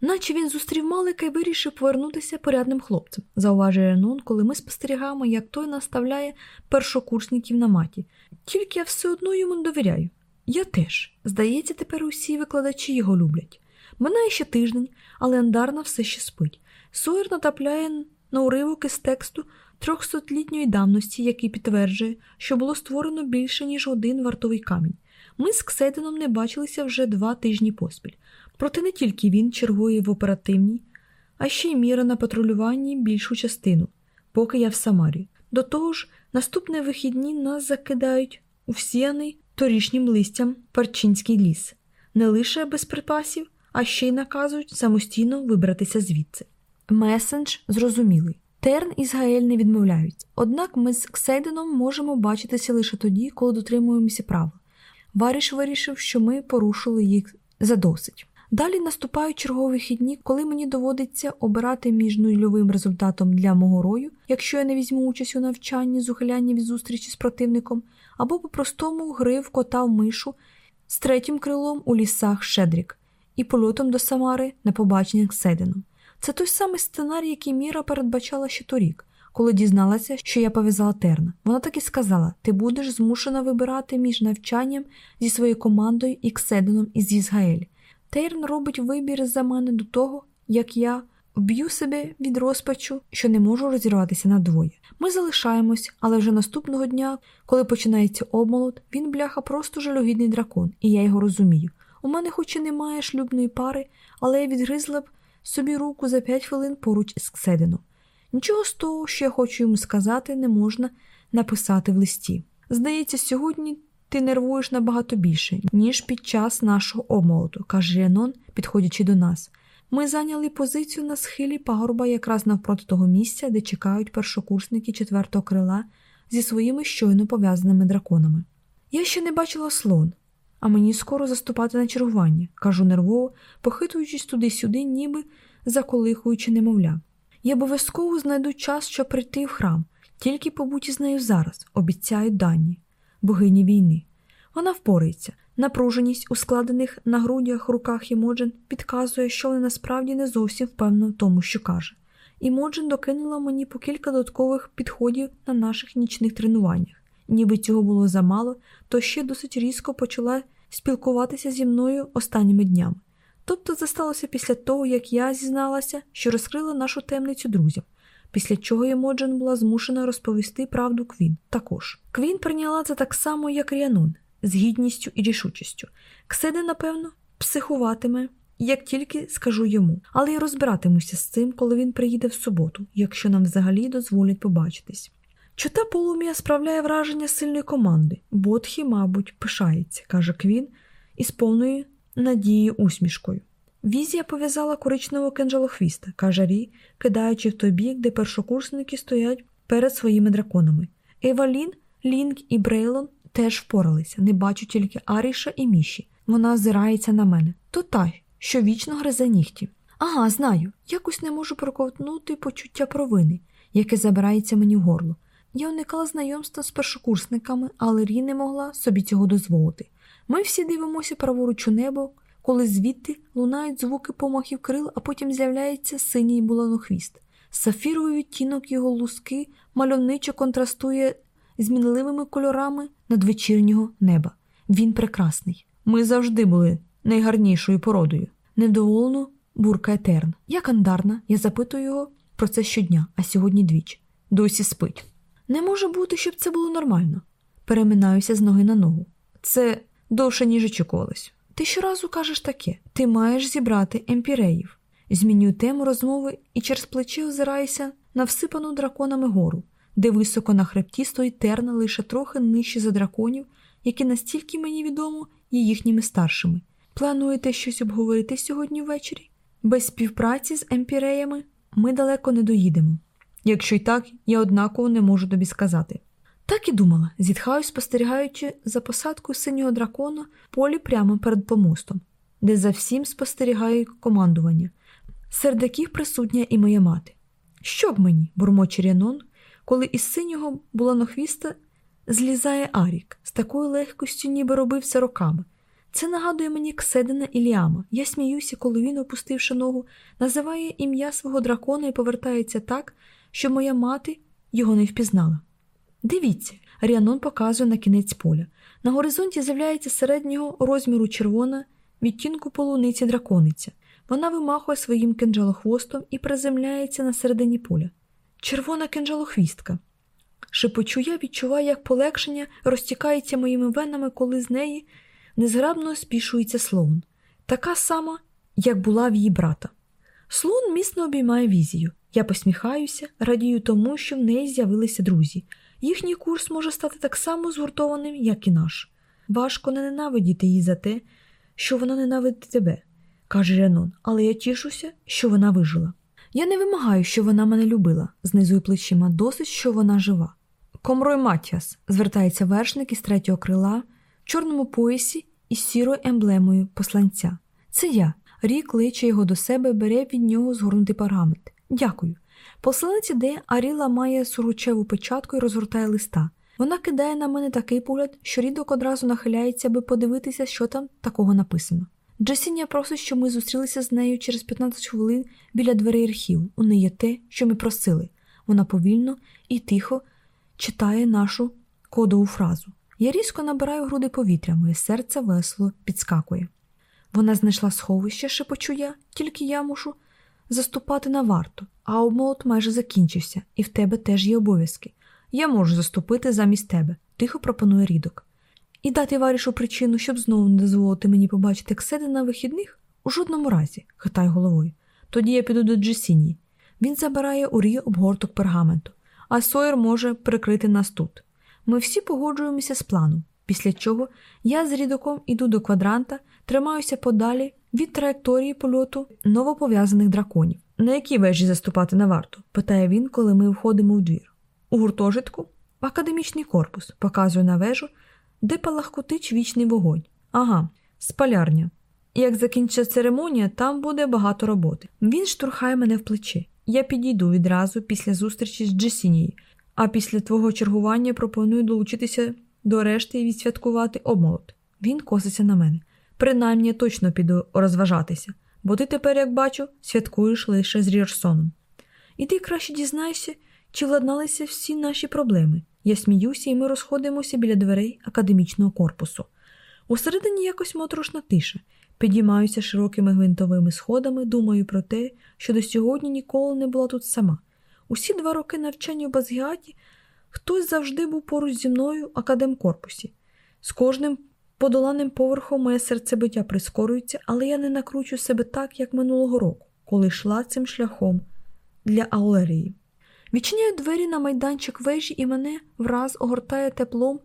Наче він зустрів Малика і вирішив повернутися порядним хлопцем, зауважує Ренон, коли ми спостерігаємо, як той наставляє першокурсників на маті. Тільки я все одно йому не довіряю. Я теж. Здається, тепер усі викладачі його люблять. Минає ще тиждень, але Андарна все ще спить. Сойер натапляє на уривок із тексту трьохсотлітньої давності, який підтверджує, що було створено більше, ніж один вартовий камінь. Ми з Кседеном не бачилися вже два тижні поспіль. Проте не тільки він чергує в оперативній, а ще й міра на патрулюванні більшу частину, поки я в Самарі. До того ж, наступні вихідні нас закидають у всіяний торішнім листям Парчинський ліс, не лише без припасів, а ще й наказують самостійно вибратися звідси. Месендж зрозумілий. Терн і Згаель не відмовляють. Однак ми з Ксейденом можемо бачитися лише тоді, коли дотримуємося права. Варіш вирішив, що ми порушили їх задосить. Далі наступають чергові вихідні, коли мені доводиться обирати між нульовим результатом для мого рою, якщо я не візьму участь у навчанні з ухиляння від зустрічі з противником, або по-простому гри в кота в мишу з третім крилом у лісах Шедрік і польотом до Самари на побачення з Це той самий сценарій, який Міра передбачала ще торік, коли дізналася, що я пов'язала терна. Вона так і сказала: ти будеш змушена вибирати між навчанням зі своєю командою і Кседеном із Ізгаель. Терн робить вибір за мене до того, як я вб'ю себе від розпачу, що не можу розірватися на двоє. Ми залишаємось, але вже наступного дня, коли починається обмолот, він бляха просто жалюгідний дракон, і я його розумію. У мене, хоч і немає шлюбної пари, але я відгризла б собі руку за п'ять хвилин поруч із Кседином. Нічого з того, що я хочу йому сказати, не можна написати в листі. Здається, сьогодні ти нервуєш набагато більше, ніж під час нашого обмолоту, каже Рянон, підходячи до нас. Ми зайняли позицію на схилі пагорба якраз навпроти того місця, де чекають першокурсники четвертого крила зі своїми щойно пов'язаними драконами. Я ще не бачила слон, а мені скоро заступати на чергування, кажу нервово, похитуючись туди-сюди, ніби заколихуючи немовля. Я обов'язково знайду час, щоб прийти в храм, тільки побудь із нею зараз, обіцяють дані, богині війни. Вона впорається. Напруженість у складених на грудях руках Імоджен підказує, що вона насправді не зовсім впевнена в тому, що каже. Імоджен докинула мені по кілька додаткових підходів на наших нічних тренуваннях. Ніби цього було замало, то ще досить різко почала спілкуватися зі мною останніми днями. Тобто це сталося після того, як я зізналася, що розкрила нашу темницю друзям, після чого Емоджен була змушена розповісти правду Квін. Також Квін прийняла це так само, як Ріанун, з гідністю і рішучістю. Кседе, напевно, психуватиме, як тільки скажу йому, але й розбиратимуся з цим, коли він приїде в суботу, якщо нам взагалі дозволять побачитись. Чута полум'я справляє враження сильної команди. Ботхі, мабуть, пишається, каже Квін із повною надією усмішкою. Візія пов'язала коричневого кинджалохвіста, каже Рі, кидаючи в той бік, де першокурсники стоять перед своїми драконами. Евалін, Лінк і Брейлон теж впоралися, не бачу тільки Аріша і Міші. Вона озирається на мене. То та, що вічно гризе нігті. Ага, знаю, якось не можу проковтнути почуття провини, яке забирається мені в горло. Я уникала знайомства з першокурсниками, але Рі не могла собі цього дозволити. Ми всі дивимося праворуч у небо, коли звідти лунають звуки помахів крил, а потім з'являється синій буланохвіст. Сафіровий відтінок його луски мальовничо контрастує з мінливими кольорами надвечірнього неба. Він прекрасний. Ми завжди були найгарнішою породою. Невдоволено буркає терн. Як андарна, я запитую його про це щодня, а сьогодні двічі. Досі спить. Не може бути, щоб це було нормально. Переминаюся з ноги на ногу. Це довше, ніж очікувалось. Ти щоразу кажеш таке: ти маєш зібрати емпіреїв. Змінюю тему розмови і через плече озираюся на всипану драконами гору, де високо на хребті стоїть терна лише трохи нижче за драконів, які настільки мені відомо є їхніми старшими. Плануєте щось обговорити сьогодні ввечері? Без співпраці з емпіреями ми далеко не доїдемо. Якщо й так, я однаково не можу тобі сказати. Так і думала, зітхаю, спостерігаючи за посадкою синього дракона в полі прямо перед помостом. де за всім спостерігає командування, серед яких присутня і моя мати. Що б мені, бурмоче Рянон, коли із синього буланохвіста злізає Арік з такою легкостю, ніби робився роками. Це нагадує мені Кседина Іліама. Я сміюся, коли він, опустивши ногу, називає ім'я свого дракона і повертається так, що моя мати його не впізнала. Дивіться, Ріанон показує на кінець поля. На горизонті з'являється середнього розміру червона відтінку полуниці дракониця. Вона вимахує своїм кинджалохвостом і приземляється на середині поля. Червона кинджалохвістка. Шепочу я відчуваю, як полегшення розтікається моїми венами, коли з неї незграбно спішується слон, така сама, як була в її брата. Слон міцно обіймає візію. Я посміхаюся, радію тому, що в неї з'явилися друзі. Їхній курс може стати так само згуртованим, як і наш. Важко не ненавидіти її за те, що вона ненавидить тебе, каже Ренон, але я тішуся, що вона вижила. Я не вимагаю, що вона мене любила, знизує плечима, досить, що вона жива. Комрой Матіас, звертається вершник із третього крила, в чорному поясі із сірою емблемою посланця. Це я. Рік кличе його до себе, бере від нього згорнутий паргамент. Дякую. Посланець іде, а Ріла має суручеву печатку і розгортає листа. Вона кидає на мене такий погляд, що рідок одразу нахиляється, аби подивитися, що там такого написано. Джесінія просить, щоб ми зустрілися з нею через 15 хвилин біля дверей архіву. У неї є те, що ми просили. Вона повільно і тихо читає нашу кодову фразу. Я різко набираю груди повітря, моє серце весело підскакує. Вона знайшла сховище, шепочу я, тільки я мушу заступати на варту, а обмолот майже закінчився, і в тебе теж є обов'язки. Я можу заступити замість тебе, тихо пропонує рідок. І дати варішу причину, щоб знову не дозволити мені побачити Кседи на вихідних? У жодному разі, хитаю головою. Тоді я піду до Джесінії. Він забирає у Рі обгорток пергаменту, а Сойер може прикрити нас тут. Ми всі погоджуємося з планом, після чого я з рідоком іду до квадранта, тримаюся подалі від траєкторії польоту новопов'язаних драконів. На якій вежі заступати на варту? питає він, коли ми входимо в двір. У гуртожитку академічний корпус показує на вежу, де палахкотить вічний вогонь. Ага, спалярня. Як закінчиться церемонія, там буде багато роботи. Він штурхає мене в плече. Я підійду відразу після зустрічі з Джесінією, а після твого чергування пропоную долучитися до решти і відсвяткувати обмолот. Він коситься на мене. Принаймні я точно піду розважатися, бо ти тепер, як бачу, святкуєш лише з Рірсоном. І ти краще дізнайся, чи владналися всі наші проблеми. Я сміюся, і ми розходимося біля дверей академічного корпусу. Усередині якось моторошна тиша. Підіймаюся широкими гвинтовими сходами, думаю про те, що до сьогодні ніколи не була тут сама. Усі два роки навчання у Базгіаті хтось завжди був поруч зі мною в академкорпусі. З кожним подоланим поверхом моє серцебиття прискорюється, але я не накручу себе так, як минулого року, коли йшла цим шляхом для Аулерії. Відчиняю двері на майданчик вежі і мене враз огортає теплом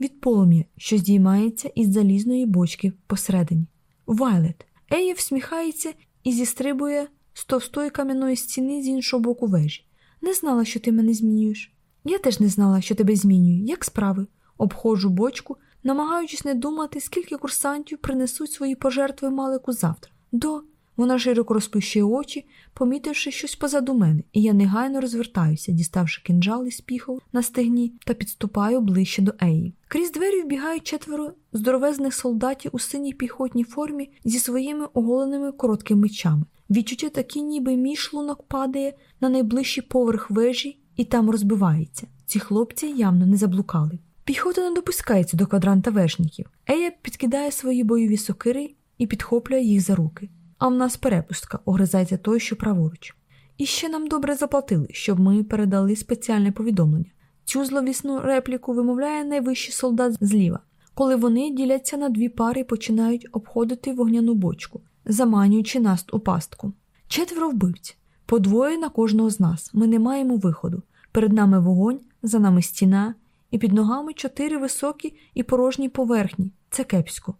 від полум'я, що здіймається із залізної бочки посередині. Вайлет. Ея всміхається і зістрибує з товстої кам'яної стіни з іншого боку вежі. Не знала, що ти мене змінюєш. Я теж не знала, що тебе змінюю. Як справи? Обходжу бочку, намагаючись не думати, скільки курсантів принесуть свої пожертви малику завтра. До вона широко розпищує очі, помітивши щось позаду мене, і я негайно розвертаюся, діставши кинджал із піхов на стегні та підступаю ближче до Еї. Крізь двері вбігають четверо здоровезних солдатів у синій піхотній формі зі своїми оголеними короткими мечами. Відчуття такі, ніби мій шлунок падає на найближчий поверх вежі і там розбивається. Ці хлопці явно не заблукали. Піхота не допускається до квадранта вершників. Ея підкидає свої бойові сокири і підхоплює їх за руки. А в нас перепустка, огризається той, що праворуч. І ще нам добре заплатили, щоб ми передали спеціальне повідомлення. Цю зловісну репліку вимовляє найвищий солдат зліва, коли вони діляться на дві пари і починають обходити вогняну бочку, заманюючи нас у пастку. Четверо вбивць, по двоє на кожного з нас. Ми не маємо виходу. Перед нами вогонь, за нами стіна, і під ногами чотири високі і порожні поверхні. Це кепсько.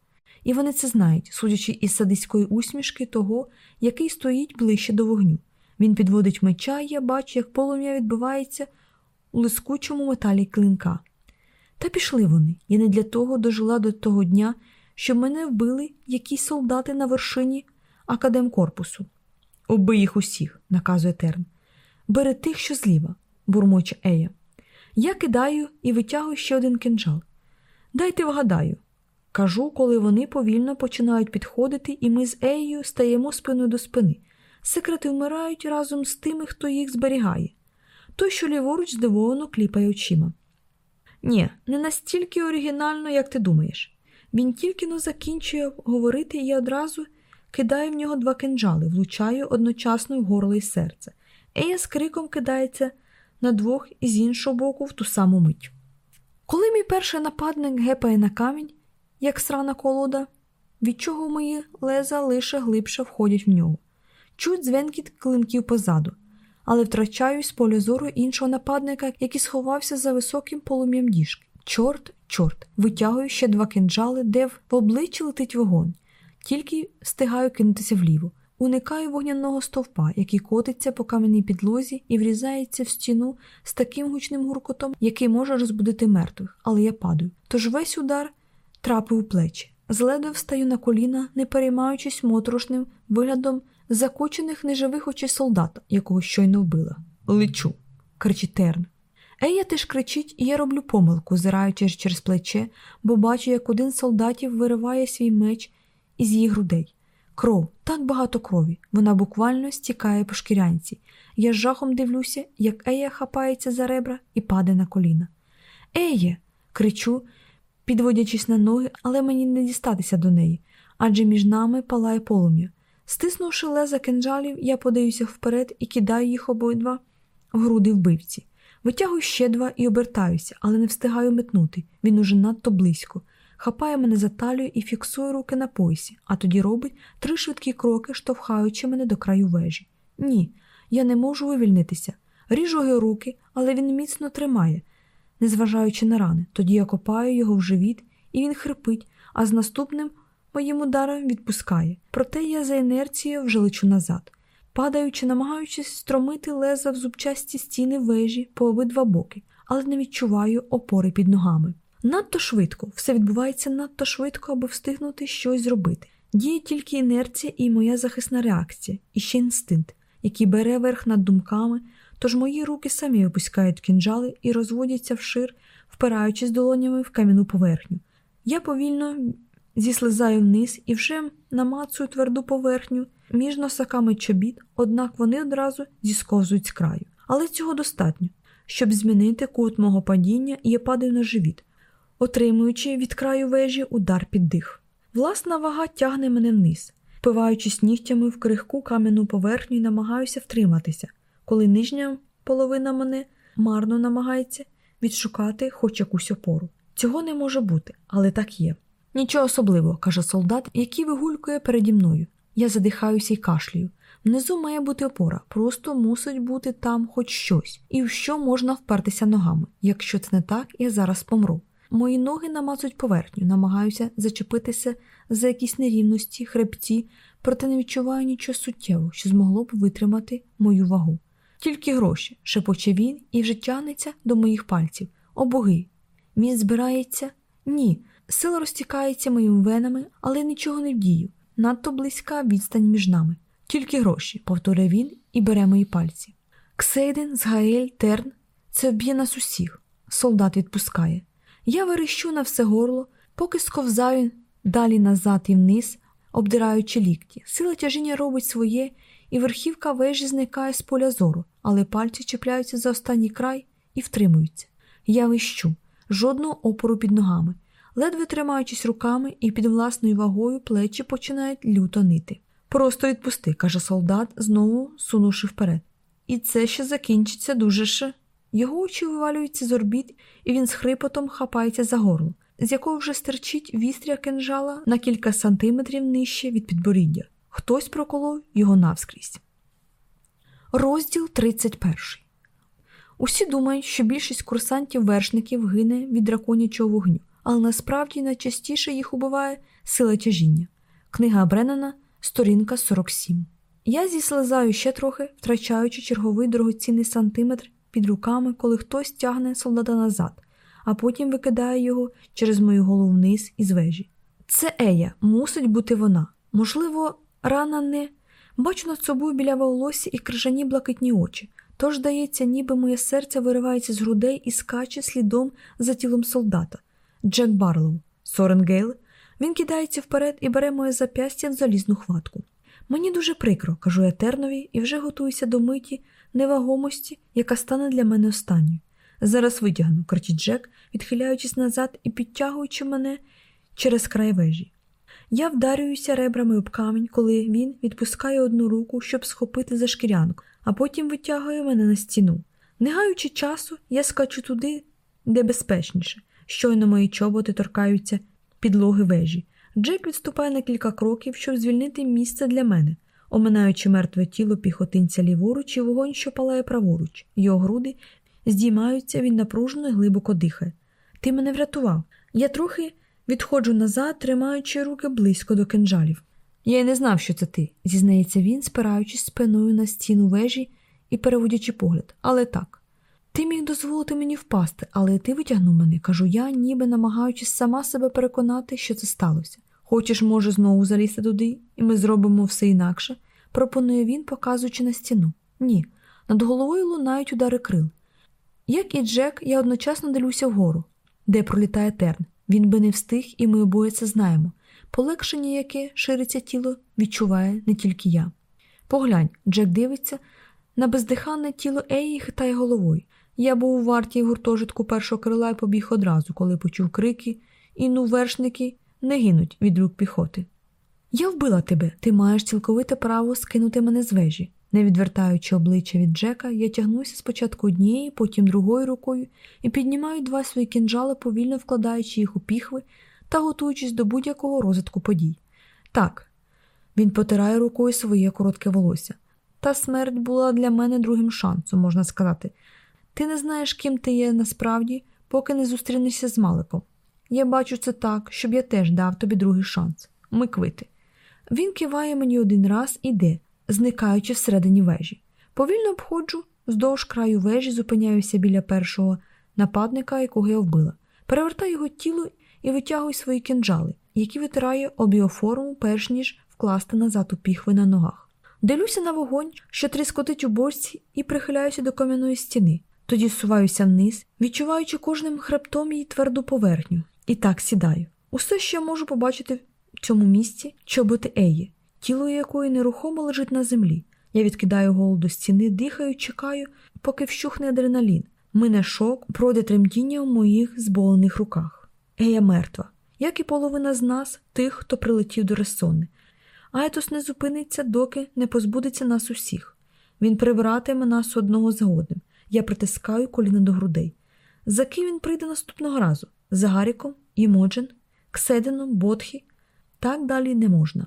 І вони це знають, судячи із садиської усмішки того, який стоїть ближче до вогню. Він підводить меча, і я бачу, як полум'я відбивається у лискучому металі клинка. Та пішли вони. Я не для того дожила до того дня, щоб мене вбили якісь солдати на вершині академкорпусу. Убий їх усіх, наказує Терн. Бери тих, що зліва, бурмоче Ея. Я кидаю і витягую ще один кинджал. Дайте вгадаю. Кажу, коли вони повільно починають підходити, і ми з Еєю стаємо спиною до спини. Секрети вмирають разом з тими, хто їх зберігає. Той, що ліворуч, здивовано кліпає очима. Ні, не настільки оригінально, як ти думаєш. Він тільки но закінчує говорити і одразу кидає в нього два кинджали, влучаю одночасно в горло і серце. Ея з криком кидається на двох і з іншого боку в ту саму мить. Коли мій перший нападник гепає на камінь, як срана колода, від чого мої леза лише глибше входять в нього. Чуть дзвенкіт клинків позаду, але втрачаю з поля зору іншого нападника, який сховався за високим полум'ям діжки. Чорт, чорт, витягую ще два кинджали, де в обличчі летить вогонь, тільки встигаю кинутися вліво. Уникаю вогняного стовпа, який котиться по кам'яній підлозі і врізається в стіну з таким гучним гуркотом, який може розбудити мертвих, але я падаю. Тож весь удар трапив у плечі. Зледве встаю на коліна, не переймаючись моторошним виглядом закочених неживих очей солдата, якого щойно вбила. Лечу, кричить Терн. Ея теж кричить, і я роблю помилку, зираючи через плече, бо бачу, як один з солдатів вириває свій меч із її грудей. Кров, так багато крові. Вона буквально стікає по шкірянці. Я з жахом дивлюся, як Ея хапається за ребра і падає на коліна. Еє. кричу, підводячись на ноги, але мені не дістатися до неї, адже між нами палає полум'я. Стиснувши леза кинджалів, я подаюся вперед і кидаю їх обидва в груди вбивці. Витягую ще два і обертаюся, але не встигаю метнути. Він уже надто близько. Хапає мене за талію і фіксує руки на поясі, а тоді робить три швидкі кроки, штовхаючи мене до краю вежі. Ні, я не можу вивільнитися. Ріжу його руки, але він міцно тримає, незважаючи на рани. Тоді я копаю його в живіт, і він хрипить, а з наступним моїм ударом відпускає. Проте я за інерцією вже лечу назад, падаючи, намагаючись стромити леза в зубчасті стіни вежі по обидва боки, але не відчуваю опори під ногами. Надто швидко, все відбувається надто швидко, аби встигнути щось зробити. Діє тільки інерція і моя захисна реакція, і ще інстинкт, який бере верх над думками, тож мої руки самі опускають кінжали і розводяться вшир, впираючись долонями в кам'яну поверхню. Я повільно зіслизаю вниз і вже намацую тверду поверхню між носаками чобіт, однак вони одразу зісковзують з краю. Але цього достатньо, щоб змінити кут мого падіння, і я падаю на живіт отримуючи від краю вежі удар під дих. Власна вага тягне мене вниз, впиваючись нігтями в крихку кам'яну поверхню і намагаюся втриматися, коли нижня половина мене марно намагається відшукати хоч якусь опору. Цього не може бути, але так є. Нічого особливого, каже солдат, який вигулькує переді мною. Я задихаюся і кашлюю. Внизу має бути опора, просто мусить бути там хоч щось, і в що можна впертися ногами. Якщо це не так, я зараз помру. Мої ноги намазують поверхню, намагаюся зачепитися за якісь нерівності, хребці, проте не відчуваю нічого суттєвого, що змогло б витримати мою вагу. Тільки гроші, шепоче він і вже тягнеться до моїх пальців. О боги! Він збирається? Ні. Сила розтікається моїми венами, але нічого не вдію. Надто близька відстань між нами. Тільки гроші, повторює він і бере мої пальці. Ксейден, Згаель, Терн це вб'є нас усіх. Солдат відпускає. Я верещу на все горло, поки сковзаю далі назад і вниз, обдираючи лікті. Сила тяжіння робить своє, і верхівка вежі зникає з поля зору, але пальці чіпляються за останній край і втримуються. Я вищу, жодного опору під ногами, ледве тримаючись руками і під власною вагою плечі починають люто нити. Просто відпусти, каже солдат, знову сунувши вперед. І це ще закінчиться дуже ще. Його очі вивалюються з орбіт, і він з хрипотом хапається за горло, з якого вже стерчить вістря кинжала на кілька сантиметрів нижче від підборіддя. Хтось проколов його навскрізь. Розділ 31 Усі думають, що більшість курсантів-вершників гине від драконячого вогню, але насправді найчастіше їх убиває сила тяжіння. Книга Бреннана, сторінка 47. Я зіслизаю ще трохи, втрачаючи черговий дорогоцінний сантиметр під руками, коли хтось тягне солдата назад, а потім викидає його через мою голову вниз із вежі. Це Ея, мусить бути вона. Можливо, рана не. Бачу над собою біле волосся і крижані блакитні очі. Тож, здається, ніби моє серце виривається з грудей і скаче слідом за тілом солдата. Джек Барлоу, Соренгейл. Він кидається вперед і бере моє зап'ястя в залізну хватку. Мені дуже прикро, кажу я Тернові, і вже готуюся до миті невагомості, яка стане для мене останньою. Зараз витягну, кричить Джек, відхиляючись назад і підтягуючи мене через край вежі. Я вдарююся ребрами об камінь, коли він відпускає одну руку, щоб схопити за шкірянку, а потім витягує мене на стіну. Не гаючи часу, я скачу туди, де безпечніше. Щойно мої чоботи торкаються підлоги вежі. Джек відступає на кілька кроків, щоб звільнити місце для мене, оминаючи мертве тіло піхотинця ліворуч і вогонь, що палає праворуч. Його груди здіймаються, він напружено і глибоко дихає. Ти мене врятував. Я трохи відходжу назад, тримаючи руки близько до кинджалів. Я й не знав, що це ти, зізнається він, спираючись спиною на стіну вежі і переводячи погляд. Але так. Ти міг дозволити мені впасти, але ти витягнув мене, кажу я, ніби намагаючись сама себе переконати, що це сталося. Хочеш, може, знову залізти туди, і ми зробимо все інакше, пропонує він, показуючи на стіну. Ні, над головою лунають удари крил. Як і Джек, я одночасно дивлюся вгору, де пролітає терн. Він би не встиг, і ми обоє це знаємо. Полегшення, яке шириться тіло, відчуває не тільки я. Поглянь, Джек дивиться на бездиханне тіло Еї хитає головою. Я був у варті гуртожитку першого крила і побіг одразу, коли почув крики, і ну вершники не гинуть від рук піхоти. Я вбила тебе, ти маєш цілковите право скинути мене з вежі. Не відвертаючи обличчя від Джека, я тягнуся спочатку однією, потім другою рукою і піднімаю два свої кінжали, повільно вкладаючи їх у піхви та готуючись до будь-якого розвитку подій. Так, він потирає рукою своє коротке волосся. Та смерть була для мене другим шансом, можна сказати. Ти не знаєш, ким ти є насправді, поки не зустрінешся з Маликом. Я бачу це так, щоб я теж дав тобі другий шанс. Ми квити. Він киває мені один раз і йде, зникаючи всередині вежі. Повільно обходжу вздовж краю вежі, зупиняюся біля першого нападника, якого я вбила. Перевертаю його тіло і витягую свої кинджали, які витираю об його форму, перш ніж вкласти назад у піхви на ногах. Дивлюся на вогонь, що тріскотить у бочці, і прихиляюся до кам'яної стіни. Тоді суваюся вниз, відчуваючи кожним хребтом її тверду поверхню. І так сідаю. Усе, що я можу побачити в цьому місці, чоботи Еї, тіло якої нерухомо лежить на землі. Я відкидаю голову до стіни, дихаю, чекаю, поки вщухне адреналін. Мине шок, пройде тремтіння у моїх зболених руках. Ея мертва, як і половина з нас, тих, хто прилетів до Ресони. Айтос не зупиниться, доки не позбудеться нас усіх. Він прибиратиме нас одного за одним. Я притискаю коліна до грудей. За ким він прийде наступного разу? За Гаріком, Імоджен, Кседеном, Ботхі? Так далі не можна.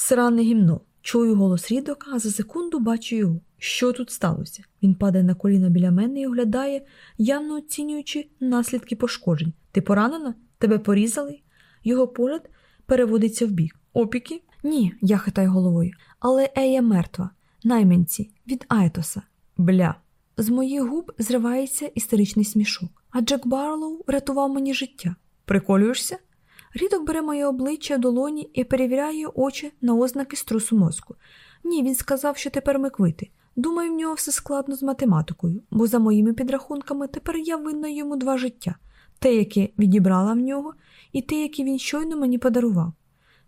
Сране гімно. Чую голос рідока, а за секунду бачу його. Що тут сталося? Він падає на коліна біля мене і оглядає, явно оцінюючи наслідки пошкоджень. Ти поранена? Тебе порізали? Його погляд переводиться в бік. Опіки? Ні, я хитаю головою. Але Ея мертва. Найманці від Айтоса. Бля. З моїх губ зривається істеричний смішок. А Джек Барлоу врятував мені життя. Приколюєшся? Рідок бере моє обличчя долоні і перевіряє очі на ознаки струсу мозку. Ні, він сказав, що тепер ми квити. Думаю, в нього все складно з математикою, бо, за моїми підрахунками, тепер я винна йому два життя те, яке відібрала в нього, і те, яке він щойно мені подарував.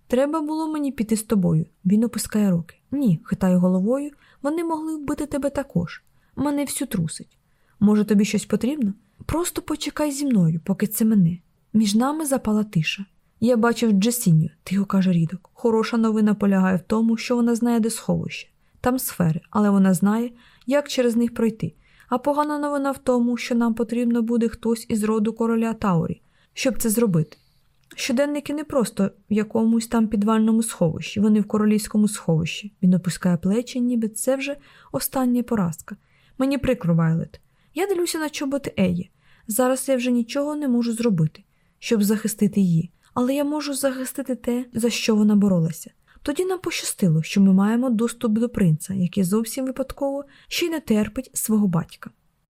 Треба було мені піти з тобою. Він опускає руки. Ні, хитаю головою, вони могли вбити тебе також. Мене всю трусить. Може, тобі щось потрібно? Просто почекай зі мною, поки це мене. Між нами запала тиша. Я бачив Джесіню, тихо каже рідок. Хороша новина полягає в тому, що вона знає, де сховище. Там сфери, але вона знає, як через них пройти. А погана новина в тому, що нам потрібно буде хтось із роду короля Таурі, щоб це зробити. Щоденники не просто в якомусь там підвальному сховищі, вони в королівському сховищі. Він опускає плечі, ніби це вже остання поразка. Мені прикро, Вайлет. Я дивлюся на чоботи Еї. Зараз я вже нічого не можу зробити, щоб захистити її, але я можу захистити те, за що вона боролася. Тоді нам пощастило, що ми маємо доступ до принца, який зовсім випадково ще й не терпить свого батька.